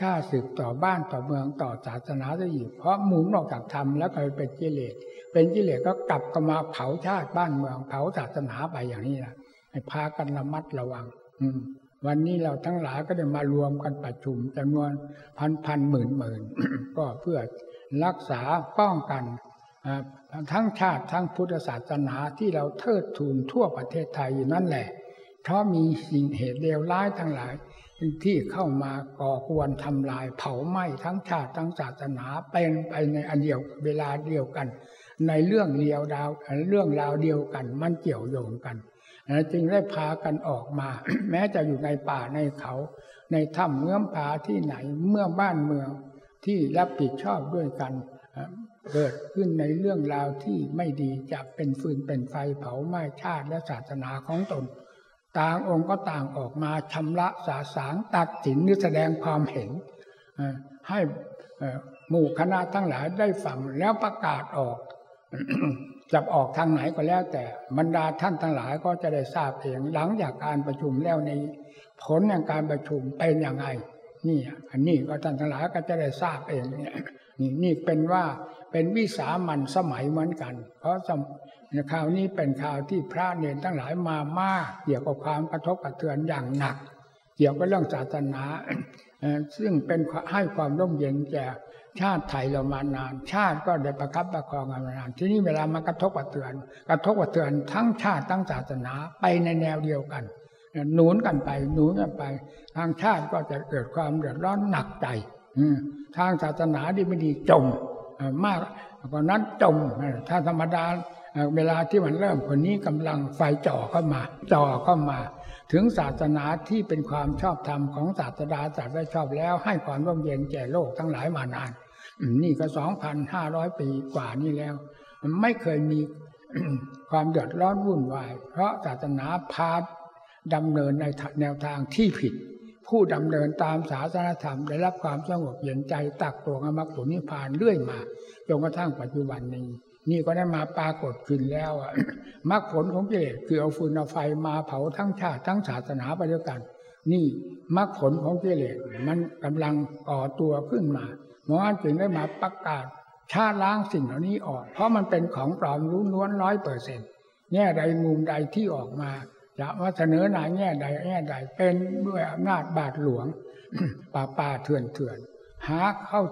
ข้าศึกต่อบ้านต่อเมืองต่อศาสนาซะอีกเพราะหมุนออกจากธรรมแล้วก็เป็นกิเลสเป็นกิเลสก็กลับก็มาเผาชาติบ้านเมือง เผาศาสนาไปอย่างนี้นะให้พากันระมัดระวัง อื วันนี้เราทั้งหลายก็ได้มารวมกันประชุมจำนวนพันพันหมื่นหมื่นก็เพื่อรักษาป้องกันทั้งชาติทั้งพุทธศาสนาที่เราเทิดทูนทั่วประเทศไทยอยู่นั่นแหละ เพราะมีสิ่งเหตุเลวร้ายทั้งหลายที่เข้ามาก่อกวนทำลาย เผาไหม้ทั้งชาติทั้งศาสนาเป็นไปในอันเดียวเวลาเดียวกัน ในเรื่องเดียวดาวเรื่องราวเดียวกัน มันเกี่ยวโยงกัน จึงได้พากันออกมา แม้จะอยู่ในป่าในเขา ในถ้ำเมื่อมผาที่ไหนเมื่อบ้านเมืองที่รับผิดชอบด้วยกันเกิดขึ้นในเรื่องราวที่ไม่ดีจะเป็นฟืนเป็นไฟเผาไหม้ชาติและศาสนาของตน ต่างองค์ก็ต่างออกมาชำระสาสางตัดสินหรือแสดงความเห็นให้หมู่คณะทั้งหลายได้ฟังแล้วประกาศออก จะออกทางไหนก็แล้ว แต่บรรดาท่านทั้งหลายก็จะได้ทราบเองหลังจากการประชุมแล้วในผลแห่งการประชุมเป็นอย่างไรนี่อันนี้ก็ท่านทั้งหลายก็จะได้ทราบเองเนี่ยนี่นี่เป็นว่าเป็นวิสามันสมัยเหมือนกัน เพราะข่าวนี้เป็นข่าวที่พระเนรทั้งหลายมามากเกี่ยวกับความกระทบกระเทือนอย่างหนัก เกี่ยวกับเรื่องศาสนา ซึ่งเป็นให้ความร่มเย็นแก่ ชาติไทยเรามานาน ชาติก็ได้ประคับประคองกันมานาน ทีนี้เวลามากระทบกระเทือน กระทบกระเทือนทั้งชาติทั้งศาสนาไปในแนวเดียวกันหนุนกันไปหนุนกันไป ทางชาติก็จะเกิดความเดือดร้อนหนักใจทางศาสนาดีไม่ดีจมมากกว่านั้นจมถ้าธรรมดาเวลาที่มันเริ่มคนนี้กำลังไฟจ่อเข้ามา จ่อเข้ามา ถึงศาสนาที่เป็นความชอบธรรมของศาสดาจัดได้ชอบแล้วให้ความร่มเย็นแก่โลกทั้งหลายมานาน นี่ก็สองพันห้าร้อยปีกว่านี้แล้ว ไม่เคยมีความเดือดร้อนวุ่นวาย เพราะศาสนาพาดำเนินในแนวทางที่ผิด ผู้ดำเนินตามศาสนาธรรม ได้รับความสงบเย็นใจตักตัวมรรคผลนิพพานเรื่อยมาจนกระทั่งปัจจุบันนี้ นี่ก็ได้มาปรากฏขึ้นแล้วมรรคผลของกิเลสคือเอาฟืนเอาไฟมาเผาทั้งชาติทั้งศาสนาไปด้วยกัน นี่มรรคผลของกิเลสมันกำลังก่อตัวขึ้นมาหมอจึงได้มาประกาศชาล้างสิ่งเหล่านี้ออก เพราะมันเป็นของปลอมรู้ล้วนร้อยเปอร์เซ็นต์แง่ใดมุมใดที่ออกมาจะว่าเสนอหนาแง่ใดแง่ใดเป็นด้วยอำนาจบาทหลวง ป่าป่าเถื่อนเถื่อนหาเข้า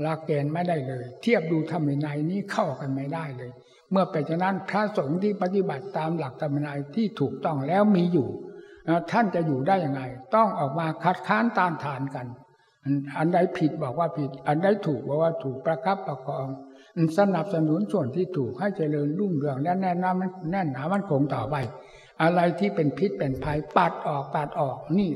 หลักเกณฑ์ไม่ได้เลย เทียบดูธรรมในนี้เข้ากันไม่ได้เลย เมื่อเป็นฉะนั้นพระสงฆ์ที่ปฏิบัติตามหลักธรรมนายที่ถูกต้องแล้วมีอยู่ ท่านจะอยู่ได้ยังไง ต้องออกมาคัดค้านต้านทานกัน อันใดผิดบอกว่าผิด อันใดถูกบอกว่าถูกประคับประคองสนับสนุนส่วนที่ถูกให้เจริญรุ่งเรืองและแน่นหนามันแน่นหนามันคงต่อไป อะไรที่เป็นพิษเป็นภัยปัดออกปัดออกนี่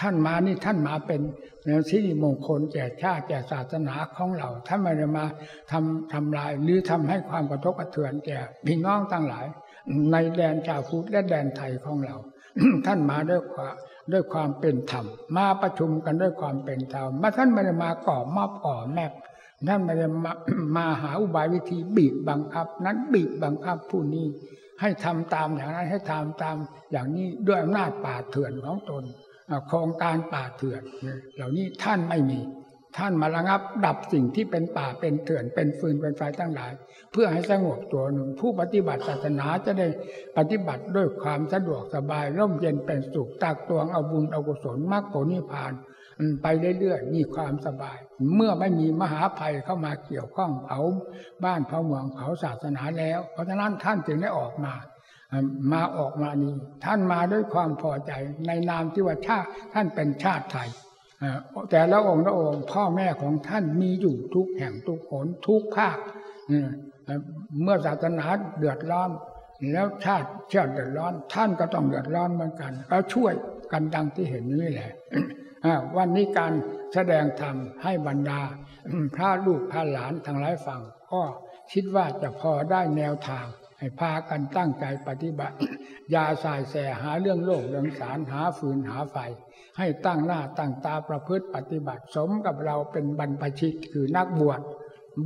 ท่านมานี่ท่านมาเป็นแนวสิริมงคลแก่ชาติแก่ศาสนาของเราท่านไม่ได้มาทำทำลายหรือทำให้ความกระทบกระเทือนแก่พี่น้องทั้งหลาย ในแดนชาวพุทธและแดนไทยของเรา ท่านมาด้วยความด้วยความเป็นธรรมมาประชุมกันด้วยความเป็นธรรมมาท่านไม่ได้มาก่อมอบก่อแมบท่านไม่ได้มามาหาอุบายวิธีบีบบังคับ นั้นบีบบังคับผู้นี้ให้ทำตามอย่างนั้นให้ทำตามอย่างนี้ด้วยอำนาจป่าเถื่อนของตนโครงการป่าเถื่อนเหล่านี้ท่านไม่มี ท่านมาระงับ ดับสิ่งที่เป็นป่าเป็นเถื่อนเป็นฟืนเป็นไฟทั้งหลาย เพื่อให้สงบตัวหนึ่งผู้ปฏิบัติศาสนาจะได้ปฏิบัติด้วยความสะดวกสบาย ร่มเย็นเป็นสุขตักตวงเอาบุญเอากุศลมรรคผลนิพพานไปเรื่อยๆมีความสบาย เมื่อไม่มีมหาภัยเข้ามาเกี่ยวข้องเผาบ้านเผาเมืองเผาศาสนาแล้ว เพราะฉะนั้นท่านจึงได้ออกมามาออกมานี้ท่านมาด้วยความพอใจในนามที่ว่าชาติท่านเป็นชาติไทย แต่ละองค์ละองค์พ่อแม่ของท่านมีอยู่ทุกแห่งทุกหนทุกภาคเมื่อศาสนาเดือดร้อน แล้วชาติชาติเดือดร้อน ท่านก็ต้องเดือดร้อนเหมือนกันก็ช่วยกันดังที่เห็นนี่แหละวันนี้การแสดงธรรมให้บรรดาพระลูกพระหลานทั้งหลายฟังก็คิดว่าจะพอได้แนวทาง ให้พากันตั้งใจปฏิบัติ ยาสายแสหาเรื่องโลกเรื่องสารหาฟืนหาไฟ ให้ตั้งหน้าตั้งตาประพฤติปฏิบัติสมกับเราเป็นบรรพชิตคือนักบวช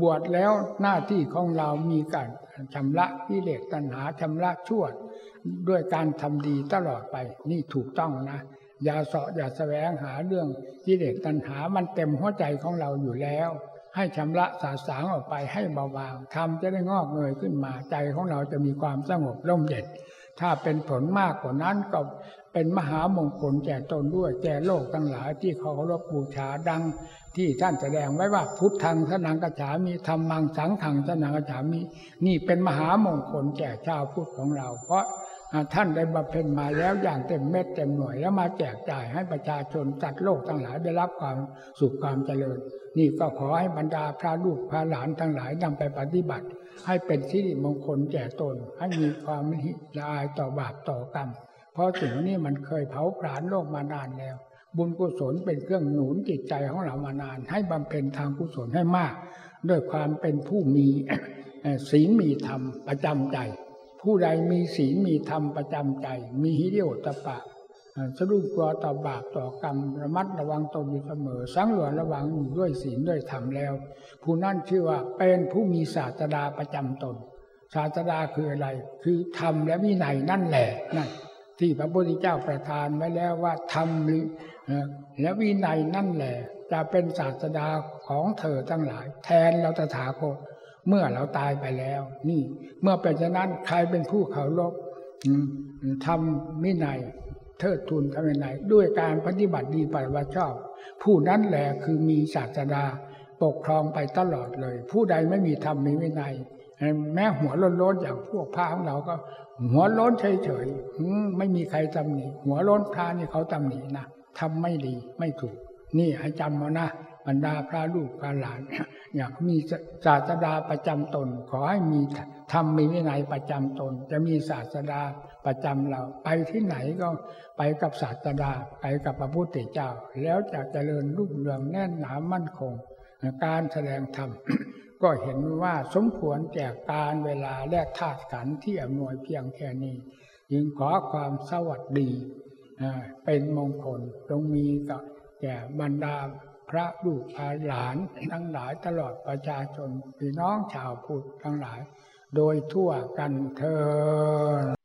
บวชแล้วหน้าที่ของเรามีการชำระกิเลสตัณหาชำระชั่วด้วยการทำดีตลอดไป นี่ถูกต้องนะ อย่าเสาะอย่าแสวงหาเรื่องกิเลสตัณหามันเต็มหัวใจของเราอยู่แล้ว ให้ชำระสาสางออกไปให้เบาบางทำจะได้งอกเงยขึ้นมาใจของเราจะมีความสงบร่มเย็นถ้าเป็นผลมากกว่านั้นก็ เป็นมหามงคลแก่ตนด้วยแก่โลกทั้งหลายที่เขาเคารพบูชาดัง ที่ท่านแสดงไว้ว่าพุทธังสนังกระฉามีธรรมังสังขังสนังกระฉามีนี่เป็นมหามงคลแก่ชาวพุทธของเรา เพราะท่านได้บำเพ็ญมาแล้วอย่างเต็มเม็ดเต็มหน่วยแล้วมาแจกจ่ายให้ประชาชนจัดโลกทั้งหลายได้รับความสุขความเจริญ นี่ก็ขอให้บรรดาพระลูกพระหลานทั้งหลายนำไปปฏิบัติ ให้เป็นสิริมงคลแก่ตนให้มีความละอายต่อบาปต่อกรรม เพราะสิ่งนี้มันเคยเผาผลาญโลกมานานแล้ว บุญกุศลเป็นเครื่องหนุนจิตใจของเรามานาน ให้บำเพ็ญทางกุศลให้มาก ด้วยความเป็นผู้มีศีลมีธรรมประจำใจ ผู้ใดมีศีลมีธรรมประจำใจ มีฮิริโอตปะสรุปตัวต่อบาปต่อกรรมระมัดระวังตนอยู่เสมอ สังวรระวังอยู่ด้วยศีลด้วยธรรมแล้ว ผู้นั้นชื่อว่าเป็นผู้มีศาสดาประจำตน ศาสดาคืออะไร คือธรรมและวินัยนั่นแหละนั่น ที่พระพุทธเจ้าประทานไว้แล้วว่าธรรมหรือและวินัยนั่นแหละ จะเป็นศาสดาของเธอทั้งหลาย แทนเราตถาคตเมื่อเราตายไปแล้ว นี่ เมื่อเป็นฉะนั้นใครเป็นผู้เขาลบทำวินัยเทิดทูนทำวินัยด้วยการปฏิบัติดีปฏิบัติชอบ ผู้นั้นแหละคือมีศาสดาปกครองไปตลอดเลย ผู้ใดไม่มีธรรมมีวินัยแม้หัวล้นๆอย่างพวกพระของเราก็ หัวล้นเฉยๆไม่มีใครตำหนิหัวล้นพระนี่เขาตำหนินะทำไม่ดีไม่ถูก นี่ให้จำมานะบรรดาพระลูกพระหลานอยากมีศาสดาประจำตน ขอให้มีทำมีวินัยประจำตน จะมีศาสดาประจำเรา ไปที่ไหนก็ไปกับศาสดาไปกับพระพุทธเจ้า แล้วจะเจริญรุ่งเรืองแน่นหนามั่นคง การแสดงธรรม ก็เห็นว่าสมควรแก่การเวลาและธาตุขันธ์ที่อำนวยเพียงแค่นี้จึงขอความสวัสดีเป็นมงคลจงมีกับแก่บรรดาพระลูกอาหลานทั้งหลายตลอดประชาชนพี่น้องชาวพุทธทั้งหลาย โดยทั่วกันเธอ